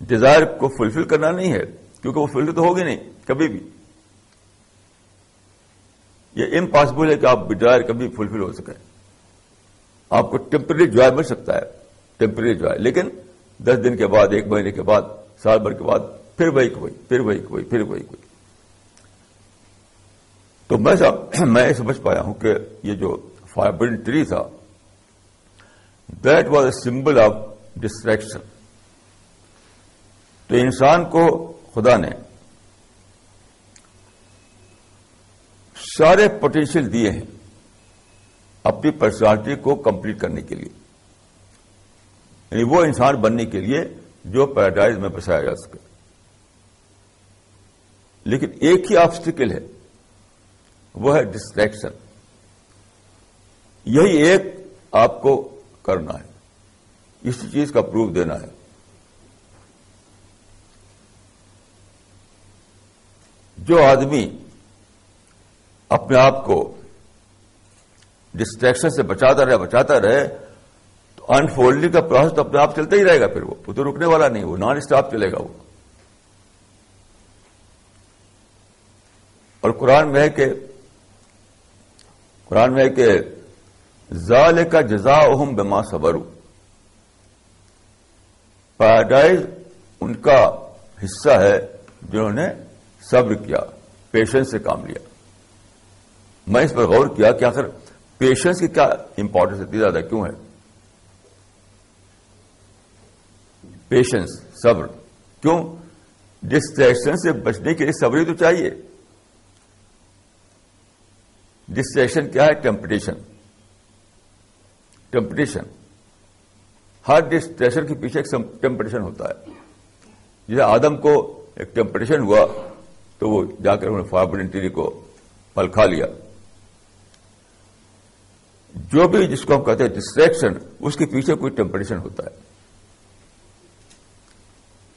Speaker 1: ڈیزائر کو فلفل کرنا نہیں ہے، کیونکہ وہ فلفل تو ہوگی نہیں، کبھی بھی۔ یہ امپاسبل ہے کہ آپ ڈیزائر کبھی فلفل ہو سکیں۔ آپ کو ٹیمپرری جوائے مل سکتا ہے ٹیمپرری جوائے لیکن دس دن کے بعد، ایک مہینے کے بعد، سال بھر کے بعد، پھر وہی کوئی، پھر وہی کوئی، پھر وہی کوئی۔ تو میں میں یہ سمجھ پایا ہوں کہ یہ جو فائبرن ٹری تھا that was a symbol of distraction تو انسان کو خدا نے سارے پوٹینشیل دیے ہیں اپنی پرسنالٹی کو کمپلیٹ کرنے کے لیے۔ یعنی وہ انسان بننے کے لیے جو پیراڈائز میں بسایا جا سکے۔ لیکن ایک ہی آبسٹیکل ہے۔ وہ ہے ڈسٹریکشن یہی ایک آپ کو کرنا ہے، اسی چیز کا پروف دینا ہے۔ جو آدمی اپنے آپ کو ڈسٹریکشن سے بچاتا رہے بچاتا رہے، تو انفولڈنگ کا پروسیس تو اپنے آپ چلتا ہی رہے گا، پھر وہ تو رکنے والا نہیں، وہ نان اسٹاپ چلے گا وہ۔ اور قرآن میں ہے کہ قرآن میں کہ زال کا جزا اہم بما صبرو پیراڈائز ان کا حصہ ہے جنہوں نے صبر کیا پیشنس سے کام لیا۔ میں اس پر غور کیا کہ آخر پیشنس کی کیا امپورٹنس اتنی زیادہ کیوں ہے؟ پیشنس صبر۔ کیوں؟ ڈسٹریکشن سے بچنے کے لیے صبری تو چاہیے۔ ڈسٹریکشن کیا ہے ٹیمپٹیشن ٹیمپٹیشن ہر ڈسٹریکشن کے پیچھے ایک ٹیمپٹیشن ہوتا ہے جسے آدم کو ایک ٹیمپٹیشن ہوا تو وہ جا کر انہوں نے فاربرٹی کو پل کھا لیا جو بھی جس کو ہم کہتے ہیں ڈسٹریکشن اس کے پیچھے کوئی ٹیمپٹیشن ہوتا ہے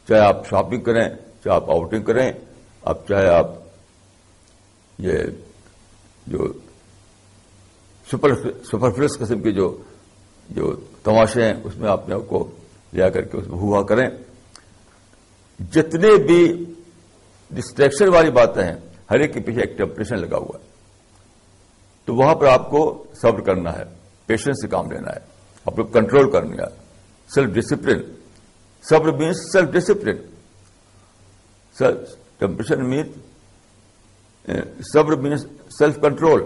Speaker 1: چاہے آپ شاپنگ کریں چاہے آپ آؤٹنگ کریں اب چاہے آپ یہ جو سپرفلس قسم کے جو جو تماشے ہیں، اس میں آپ نے آپ کو لیا کر کے اس میں ہوا کریں۔ جتنے بھی ڈسٹریکشن والی باتیں ہیں، ہر ایک کے پیچھے ایک ٹیمپریشن لگا ہوا ہے۔ تو وہاں پر آپ کو صبر کرنا ہے پیشنس سے کام لینا ہے۔ آپ کو کنٹرول کرنا ہے۔ سیلف ڈسپلن صبر means self discipline temptation means صبر مینس سیلف کنٹرول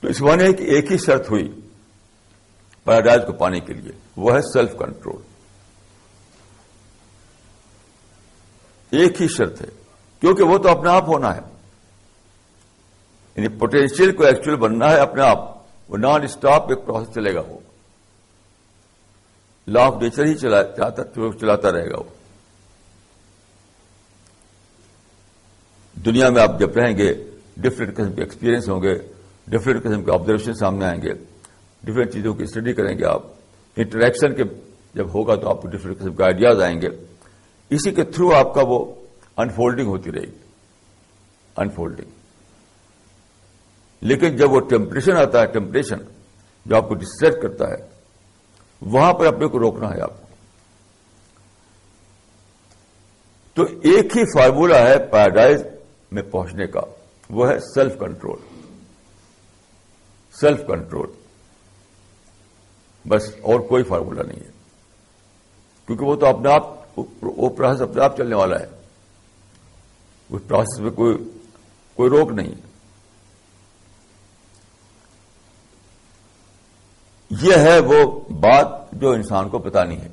Speaker 1: تو اس معنی کہ ایک ہی شرط ہوئی پیراڈائز کو پانے کے لیے، وہ ہے سیلف کنٹرول ایک ہی شرط ہے، کیونکہ وہ تو اپنے آپ ہونا ہے۔ یعنی پوٹینشیل کو ایکچوئل بننا ہے اپنے آپ، وہ نان اسٹاپ ایک پروسیس چلے گا وہ۔ لا آف نیچر ہی چلاتا رہے گا وہ۔ دنیا میں آپ جب رہیں گے ڈفرینٹ قسم کے ایکسپیرئنس ہوں گے ڈفرینٹ قسم کے آبزرویشن سامنے آئیں گے ڈفرینٹ چیزوں کی اسٹڈی کریں گے آپ انٹریکشن کے جب ہوگا تو آپ کو ڈفرینٹ قسم کے آئیڈیاز آئیں گے، اسی کے تھرو آپ کا وہ انفولڈنگ ہوتی رہے گی انفولڈنگ لیکن جب وہ ٹیمپریشن آتا ہے ٹیمپریشن جو آپ کو ڈسٹریکٹ کرتا ہے، وہاں پر اپنے کو روکنا ہے آپ کو. تو ایک ہی فارمولا ہے پیراڈائز میں پہنچنے کا، وہ ہے سیلف کنٹرول سیلف کنٹرول بس اور کوئی فارمولا نہیں ہے. کیونکہ وہ تو اپنے آپ، وہ پروسیس اپنے آپ چلنے والا ہے. اس پروسیس میں کوئی کوئی روک نہیں یہ ہے وہ بات جو انسان کو پتا نہیں ہے.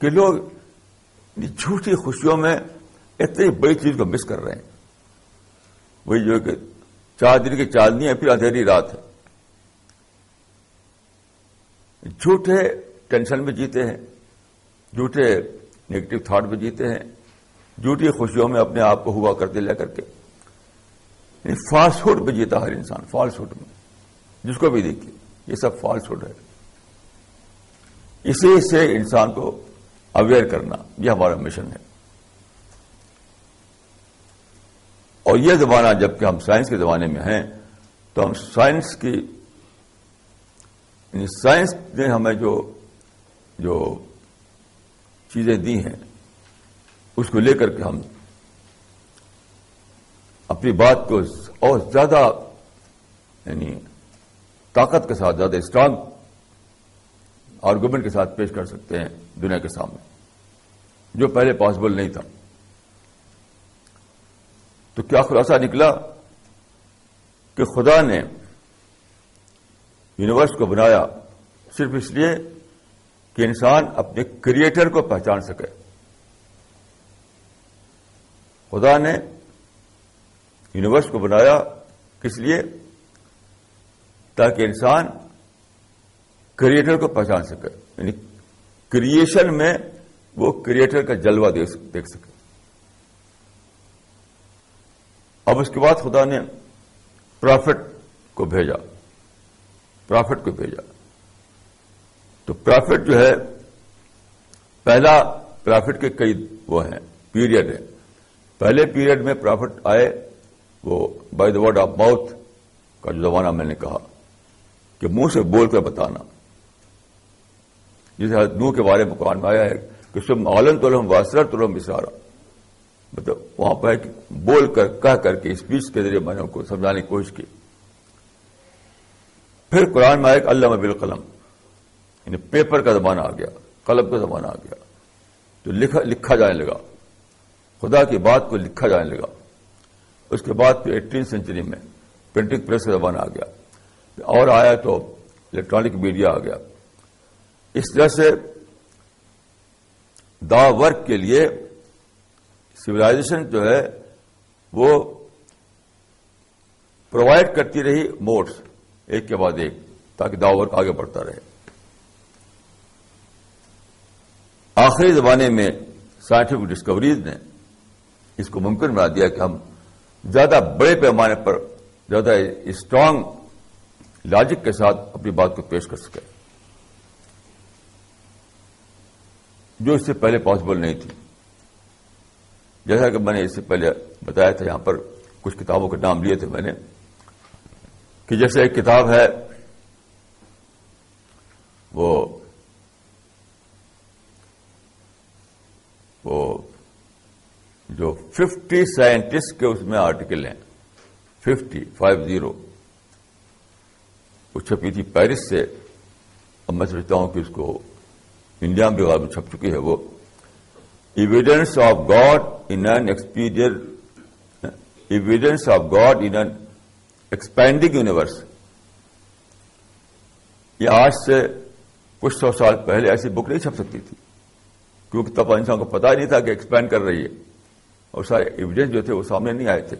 Speaker 1: کہ لوگ جھوٹی خوشیوں میں اتنی بڑی چیز کو مس کر رہے ہیں۔ وہی جو کہ چار دن کی چاندنی ہے، پھر اندھیری رات ہے۔ جھوٹے ٹینشن میں جیتے ہیں، جھوٹے نگیٹو تھاٹ میں جیتے ہیں، جھوٹی خوشیوں میں اپنے آپ کو ہوا کرتے لے کر کے۔ یعنی فالس ہوڈ میں جیتا ہر انسان فالس ہوڈ میں۔ جس کو بھی دیکھیے، یہ سب فالس ہوڈ ہے۔ اسی سے انسان کو اویئر کرنا، یہ ہمارا مشن ہے۔ اور یہ زمانہ جبکہ ہم سائنس کے زمانے میں ہیں، تو ہم سائنس کی یعنی سائنس نے ہمیں جو جو چیزیں دی ہیں، اس کو لے کر کے ہم اپنی بات کو اور زیادہ یعنی طاقت کے ساتھ، زیادہ اسٹرانگ آرگومنٹ کے ساتھ پیش کر سکتے ہیں دنیا کے سامنے، جو پہلے پاسبل نہیں تھا۔ تو کیا خلاصہ نکلا کہ خدا نے یونیورس کو بنایا صرف اس لیے کہ انسان اپنے کریٹر کو پہچان سکے؟ خدا نے یونیورس کو بنایا کس لیے؟ تاکہ انسان کریٹر کو پہچان سکے یعنی کریشن میں وہ کریٹر کا جلوہ دیکھ سکے۔ اب اس کے بعد خدا نے پرافٹ کو بھیجا، پرافٹ کو بھیجا۔ تو پرافٹ جو ہے، پہلا پرافٹ کے کئی وہ ہیں پیریڈ ہے۔ پہلے پیریڈ میں پرافٹ آئے، وہ by the word of mouth کا جو زمانہ میں نے کہا، کہ منہ سے بول کر بتانا۔ جسے نو کے بارے میں قرآن میں آیا ہے کہ سم عالم تو لم واسر تو لم بسارا مطلب وہاں پہ بول کر کہہ کر کے اسپیچ کے ذریعے میں نے ان کو سمجھانے کی کوشش کی۔ پھر قرآن میں ایک اللہ مبل قلم یعنی پیپر کا زمانہ آ گیا، قلم کا زمانہ آ گیا تو لکھا لکھا جانے لگا۔ خدا کی بات کو لکھا جانے لگا۔ اس کے بعد پھر ایٹین سینچری میں پرنٹنگ پریس کا زمانہ آ گیا۔ اور آیا تو الیکٹرانک میڈیا آ گیا۔ اس طرح سے دا ورک کے لیے سولاشن جو ہے وہ پرووائڈ کرتی رہی موڈس ایک کے بعد ایک، تاکہ داور آگے بڑھتا رہے۔ آخری زمانے میں سائنٹفک ڈسکوریز نے اس کو ممکن بنا دیا کہ ہم زیادہ بڑے پیمانے پر، زیادہ اسٹرانگ لاجک کے ساتھ اپنی بات کو پیش کر سکے جو اس سے پہلے پاسبل نہیں تھی۔ جیسا کہ میں نے اس سے پہلے بتایا تھا، یہاں پر کچھ کتابوں کے نام لیے تھے میں نے، کہ جیسے ایک کتاب ہے، وہ وہ جو ففٹی سائنٹسٹ کے اس میں آرٹیکل ہیں ففٹی فائیو زیرو وہ چھپی تھی پیرس سے، اب میں سمجھتا ہوں کہ اس کو انڈیا میں بھی چھپ چکی ہے وہ۔ Evidence of God in an ایکسپیریئر evidence of God in an expanding universe یہ آج سے کچھ سو سال پہلے ایسی بک نہیں چھپ سکتی تھی، کیونکہ تب انسان کو پتا ہی نہیں تھا کہ ایکسپینڈ کر رہی ہے۔ اور سارے ایویڈینس جو تھے وہ سامنے نہیں آئے تھے۔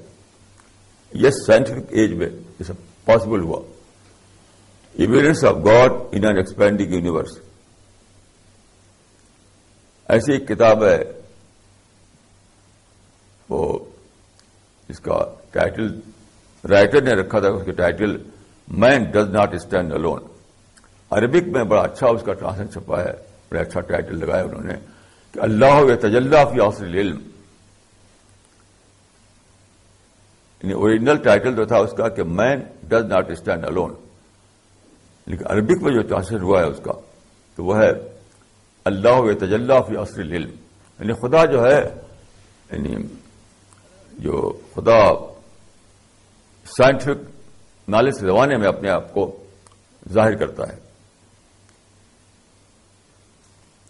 Speaker 1: یہ سائنٹفک ایج میں یہ سب پاسبل ہوا۔ Evidence of God in an expanding universe ایسی ایک کتاب ہے، وہ اس کا ٹائٹل رائٹر نے رکھا تھا، اس کا title man does not stand alone Arabic میں بڑا اچھا اس کا ٹرانسلیٹ چھپا ہے بڑا اچھا ٹائٹل لگایا انہوں نے، کہ اللہ تجلّہ فی آصر العلم۔ یعنی اوریجنل ٹائٹل جو تھا اس کا، کہ man does not stand alone لیکن عربک میں جو ٹرانسلیٹ ہوا ہے اس کا، تو وہ ہے اللہ و تجلّہ فی عصر العلم. یعنی خدا جو ہے یعنی جو خدا سائنٹفک نالج کے زمانے میں اپنے آپ کو ظاہر کرتا ہے۔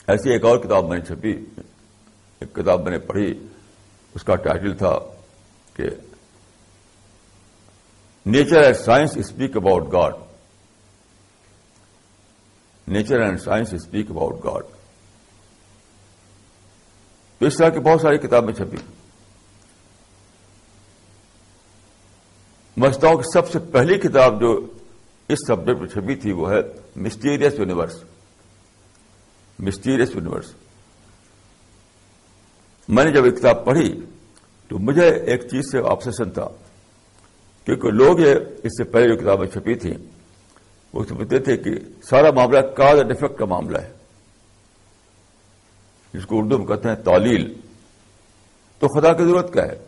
Speaker 1: ایسی ایک اور کتاب میں نے چھپی، ایک کتاب میں نے پڑھی، اس کا ٹائٹل تھا کہ nature and science speak about God nature and science speak about God تو اس طرح کی بہت ساری کتابیں چھپی۔ ہوں کی سب سے پہلی کتاب جو اس سبجیکٹ پہ چھپی تھی وہ ہے مسٹیریس یونیورس مسٹیریس یونیورس میں نے جب ایک کتاب پڑھی تو مجھے ایک چیز سے آپسیشن تھا، کیونکہ لوگ یہ اس سے پہلے جو کتابیں چھپی تھیں، وہ سمجھتے تھے کہ سارا معاملہ کاز اینڈ افیکٹ کا معاملہ ہے۔ جس کو اردو میں کہتے ہیں تعلیل، تو خدا کی ضرورت کیا ہے؟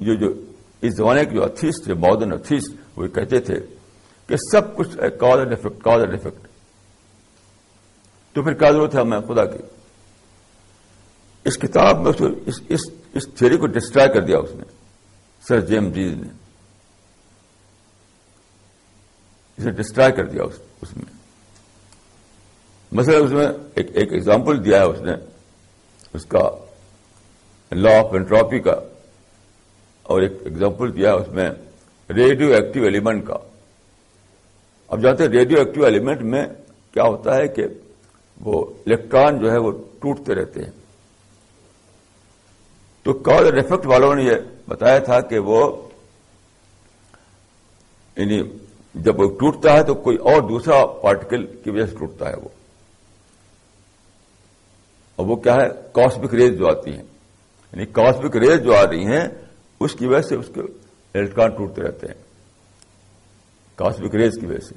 Speaker 1: یہ جو اس زمانے کے جو اتھیسٹ تھے ماڈرن اتھیسٹ، وہ کہتے تھے کہ سب کچھ cause and effect cause and effect تو پھر کیا ضرورت ہے ہمیں خدا کی؟ اس کتاب میں اس تھیری کو ڈسٹرائے کر دیا اس نے، سر جیم جیز نے۔ اسے ڈسٹرائے کر دیا اس میں۔ مثلا اس میں ایک ایک ایگزامپل دیا ہے اس نے، اس کا لا آف انٹراپی کا، اور ایک ایگزامپل دیا ہے اس میں ریڈیو ایکٹیو ایلیمنٹ کا۔ اب جانتے ہیں ریڈیو ایکٹیو ایلیمنٹ میں کیا ہوتا ہے کہ وہ الیکٹران جو ہے وہ ٹوٹتے رہتے ہیں۔ تو کال افیکٹ والوں نے یہ بتایا تھا کہ وہ یعنی جب وہ ٹوٹتا ہے تو کوئی اور دوسرا پارٹیکل کی وجہ سے ٹوٹتا ہے وہ۔ اور وہ کیا ہے؟ کاسمک ریز جو آتی ہیں. یعنی کاسمک ریز جو آ رہی ہیں، اس کی وجہ سے اس کے الیکٹران ٹوٹتے رہتے ہیں. کاسمک ریز کی وجہ سے.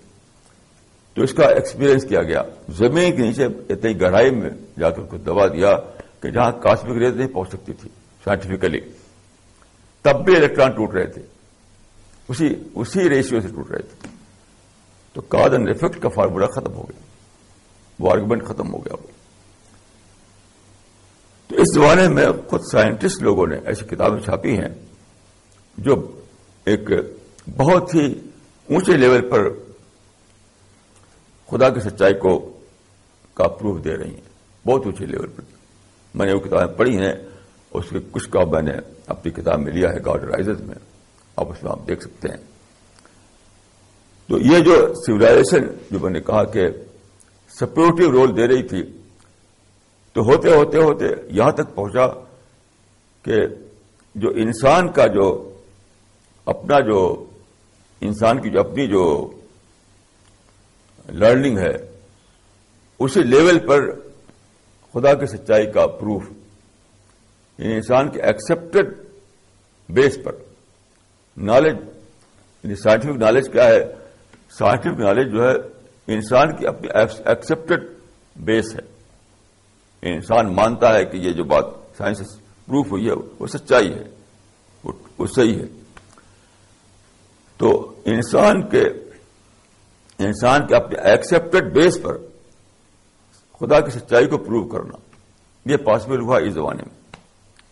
Speaker 1: تو اس کا ایکسپیرئنس کیا گیا؟ زمین کے نیچے اتنی گہرائی میں جا کر کو دبا دیا کہ جہاں کاسمک ریز نہیں پہنچ سکتی تھی سائنٹیفکلی تب بھی الیکٹران ٹوٹ رہے تھے. اسی اسی ریشیو سے ٹوٹ رہے تھے. تو کاز اینڈ افیکٹ کا فارمولا ختم ہو گیا. وہ آرگومنٹ ختم ہو گیا. وہ تو اس زمانے میں خود سائنٹسٹ لوگوں نے ایسی کتابیں چھاپی ہیں جو ایک بہت ہی اونچے لیول پر خدا کی سچائی کو کا پروف دے رہی ہیں۔ بہت اونچے لیول پر۔ میں نے وہ کتابیں پڑھی ہیں۔ اس کے کچھ کا میں نے اپنی کتاب میں لیا ہے گاڈ رائزز میں۔ آپ اس میں آپ دیکھ سکتے ہیں۔ تو یہ جو سولاشن جو میں نے کہا کہ سپورٹو رول دے رہی تھی تو ہوتے ہوتے ہوتے یہاں تک پہنچا کہ جو انسان کا جو اپنا جو انسان کی جو اپنی جو لرننگ ہے، اسی لیول پر خدا کی سچائی کا پروف یعنی انسان کے ایکسپٹڈ بیس پر۔ نالج یعنی سائنٹیفک نالج کیا ہے؟ سائنٹیفک نالج جو ہے انسان کی اپنی ایکسپٹڈ بیس ہے۔ انسان مانتا ہے کہ یہ جو بات سائنس پروف ہوئی ہے، وہ سچائی ہے، وہ صحیح ہے۔ تو انسان کے انسان کے اپنے ایکسپٹڈ بیس پر خدا کی سچائی کو پروو کرنا، یہ پاسبل ہوا اس زمانے میں،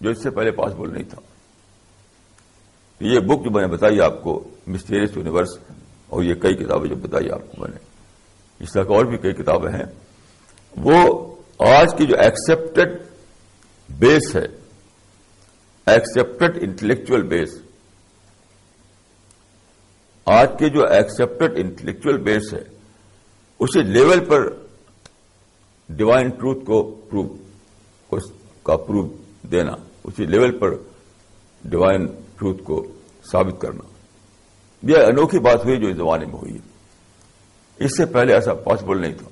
Speaker 1: جو اس سے پہلے پاسبل نہیں تھا۔ یہ بک جو میں نے بتائی آپ کو مسٹیریس یونیورس اور یہ کئی کتابیں جو بتائی آپ کو میں نے، اس طرح اور بھی کئی کتابیں ہیں، وہ آج کی جو ایکسپٹڈ بیس ہے ایکسپٹڈ انٹلیکچل بیس آج کے جو ایکسپٹڈ انٹلیکچل بیس ہے، اسی لیول پر ڈیوائن ٹروتھ کو پروو کا پروف دینا، اسی لیول پر ڈیوائن ٹروتھ کو ثابت کرنا. یہ انوکھی بات ہوئی جو اس زمانے میں ہوئی اس سے پہلے ایسا پاسبل نہیں تھا.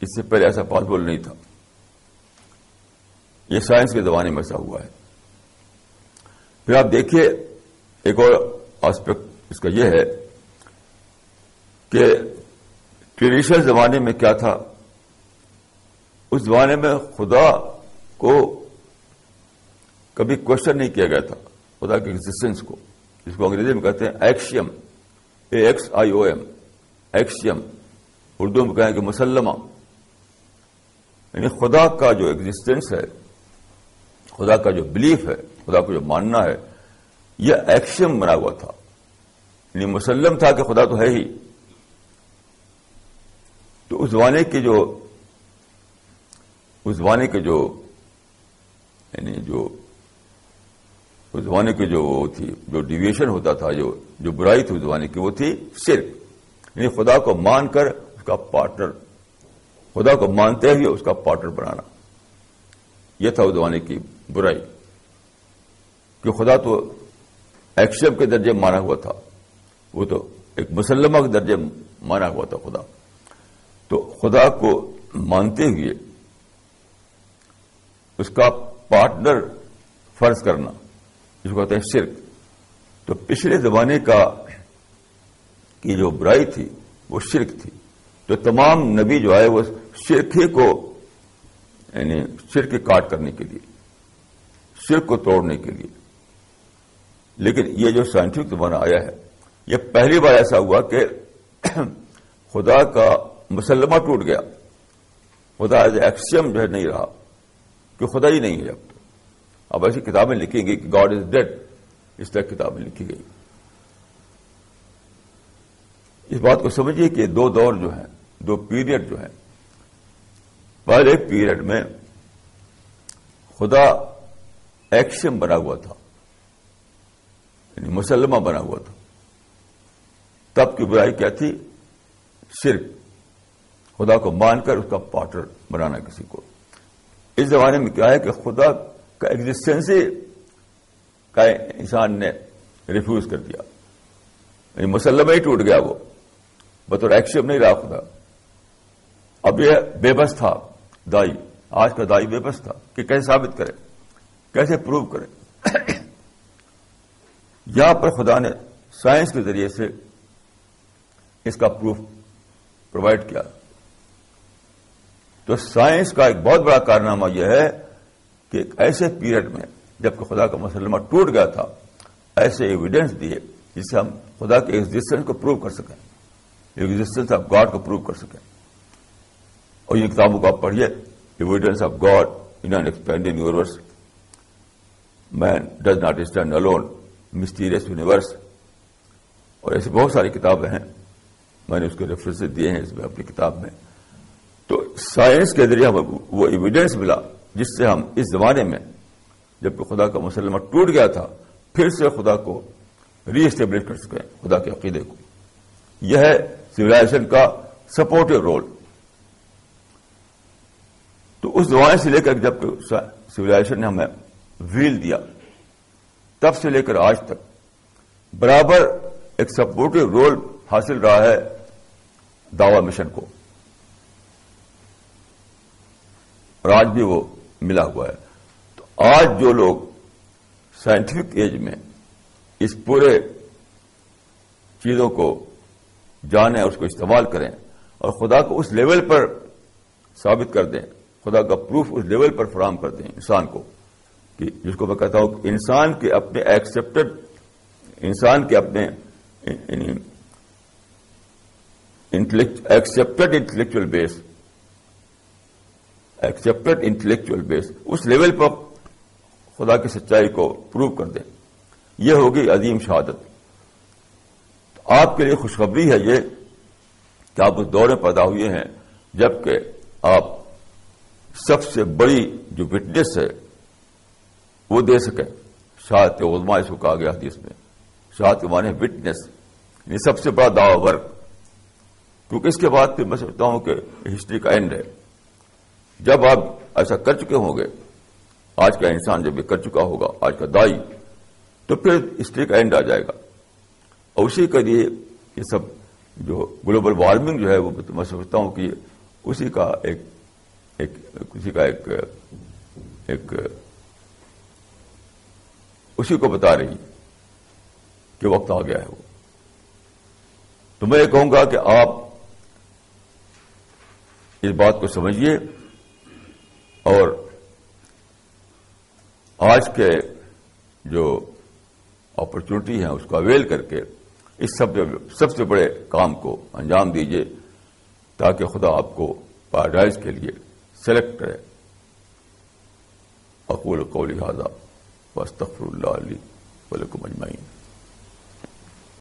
Speaker 1: اس سے پہلے ایسا پاسبل نہیں تھا۔ یہ سائنس کے زمانے میں ایسا ہوا ہے۔ پھر آپ دیکھیے ایک اور آسپیکٹ اس کا یہ ہے کہ ٹریڈیشنل زمانے میں کیا تھا۔ اس زمانے میں خدا کو کبھی کوشچن نہیں کیا گیا تھا۔ خدا کے ایگزٹینس کو، جس کو انگریزی میں کہتے ہیں axiom A X I O M axiom Urdu میں کہیں کہ مسلمہ۔ یعنی خدا کا جو ایگزٹینس ہے، خدا کا جو بلیف ہے، خدا کو جو ماننا ہے، یہ ایکشن بنا ہوا تھا۔ یعنی مسلم تھا کہ خدا تو ہے ہی۔ تو اس زمانے کے جو، اس زمانے کے جو یعنی جو، اس زمانے کی جو وہ تھی، جو ڈیویشن ہوتا تھا، جو جو برائی تھی اس زمانے کی، وہ تھی صرف یعنی خدا کو مان کر اس کا پارٹنر خدا کو مانتے ہوئے اس کا پارٹنر بنانا۔ یہ تھا اس زمانے کی برائی۔ کہ خدا تو ایکشپ کے درجے مانا ہوا تھا۔ وہ تو ایک مسلمہ کے درجے مانا ہوا تھا خدا۔ تو خدا کو مانتے ہوئے اس کا پارٹنر فرض کرنا، جس کو کہتے ہیں شرک۔ تو پچھلے زمانے کا کی جو برائی تھی، وہ شرک تھی۔ تو تمام نبی جو آئے وہ شرک کو یعنی شرک کاٹ کرنے کے لیے شرک کو توڑنے کے لیے۔ لیکن یہ جو سائنٹفک زمانہ آیا ہے، یہ پہلی بار ایسا ہوا کہ خدا کا مسلمہ ٹوٹ گیا۔ خدا ایز ایکسیم جو ہے نہیں رہا، کہ خدا ہی نہیں ہے اب۔ تو اب ایسی کتابیں لکھی گئی کہ گاڈ از ڈیڈ اس طرح کتابیں لکھی گئی۔ اس بات کو سمجھیے کہ دو دور جو ہیں۔ دو پیریڈ جو ہیں۔ پہلے پیریڈ میں خدا ایکشن بنا ہوا تھا۔ یعنی مسلمہ بنا ہوا تھا۔ تب کی برائی کیا تھی؟ صرف خدا کو مان کر اس کا پارٹنر بنانا کسی کو۔ اس زمانے میں کیا ہے کہ خدا کا ایگزٹینس کا انسان نے ریفیوز کر دیا۔ یعنی مسلمہ ہی ٹوٹ گیا وہ۔ بطور ایکشن نہیں رہا خدا۔ اب یہ بے بس تھا، دائی۔ آج کا دائی بے بس تھا کہ کیسے ثابت کرے؟ کیسے پروو کرے؟ یہاں پر خدا نے سائنس کے ذریعے سے اس کا پروف پرووائڈ کیا۔ تو سائنس کا ایک بہت بڑا کارنامہ یہ ہے کہ ایک ایسے پیریڈ میں جبکہ خدا کا مسلمہ ٹوٹ گیا تھا، ایسے ایویڈینس دیے جس سے ہم خدا کے ایگزٹینس کو پروو کر سکیں۔ ایگزٹینس آف گاڈ کو پروو کر سکیں۔ اور ان کتابوں کو آپ پڑھیے۔ Evidence of God in an expanding universe man does not stand alone mysterious universe اور ایسی بہت ساری کتابیں ہیں۔ میں نے اس کے ریفرنس دیے ہیں اس میں اپنی کتاب میں۔ تو سائنس کے ذریعے ہمیں وہ ایویڈینس ملا، جس سے ہم اس زمانے میں جبکہ خدا کا مسلمہ ٹوٹ گیا تھا، پھر سے خدا کو ری اسٹیبلش کر سکیں خدا کے عقیدے کو۔ یہ ہے سولاشن کا سپورٹو رول تو اس زمانے سے لے کر جب سولاشن نے ہمیں ویل دیا، تب سے لے کر آج تک برابر ایک سپورٹو رول حاصل رہا ہے دعوی مشن کو۔ اور آج بھی وہ ملا ہوا ہے۔ تو آج جو لوگ سائنٹیفک ایج میں اس پورے چیزوں کو جانیں اس کو استعمال کریں اور خدا کو اس لیول پر ثابت کر دیں خدا کا پروف اس لیول پر فراہم کر دیں انسان کو کہ جس کو میں کہتا ہوں کہ انسان کے اپنے ایکسپٹڈ انسان کے اپنے accepted intellectual base accepted intellectual base اس لیول پر خدا کی سچائی کو پروو کر دیں۔ یہ ہوگی عظیم شہادت۔ آپ کے لیے خوشخبری ہے یہ کہ آپ اس دور میں پیدا ہوئے ہیں جبکہ آپ سب سے بڑی جو وٹنس ہے، وہ دے سکیں شاہد علماء اس کو کہا گیا حدیث میں۔ شاہد کے معنی وٹنس یہ یعنی سب سے بڑا دعوی ورک۔ کیونکہ اس کے بعد پھر میں سمجھتا ہوں کہ ہسٹری کا اینڈ ہے۔ جب آپ ایسا کر چکے ہوں گے، آج کا انسان جب یہ کر چکا ہوگا، آج کا دائی، تو پھر ہسٹری کا اینڈ آ جائے گا۔ اور اسی کے لیے یہ سب جو گلوبل وارمنگ جو ہے، وہ میں سمجھتا ہوں کہ اسی کا ایک ایک کا ایک ایک اسی کو بتا رہی کہ وقت آ گیا ہے وہ۔ تو میں یہ کہوں گا کہ آپ اس بات کو سمجھیے اور آج کے جو اپرچونٹی ہیں اس کو اویل کر کے اس سب سب سے بڑے کام کو انجام دیجیے تاکہ خدا آپ کو پیراڈائز کے لیے سلیکٹ کرے۔ اقول قولی حاضہ وسطر اللہ علی ولکم اجمعین۔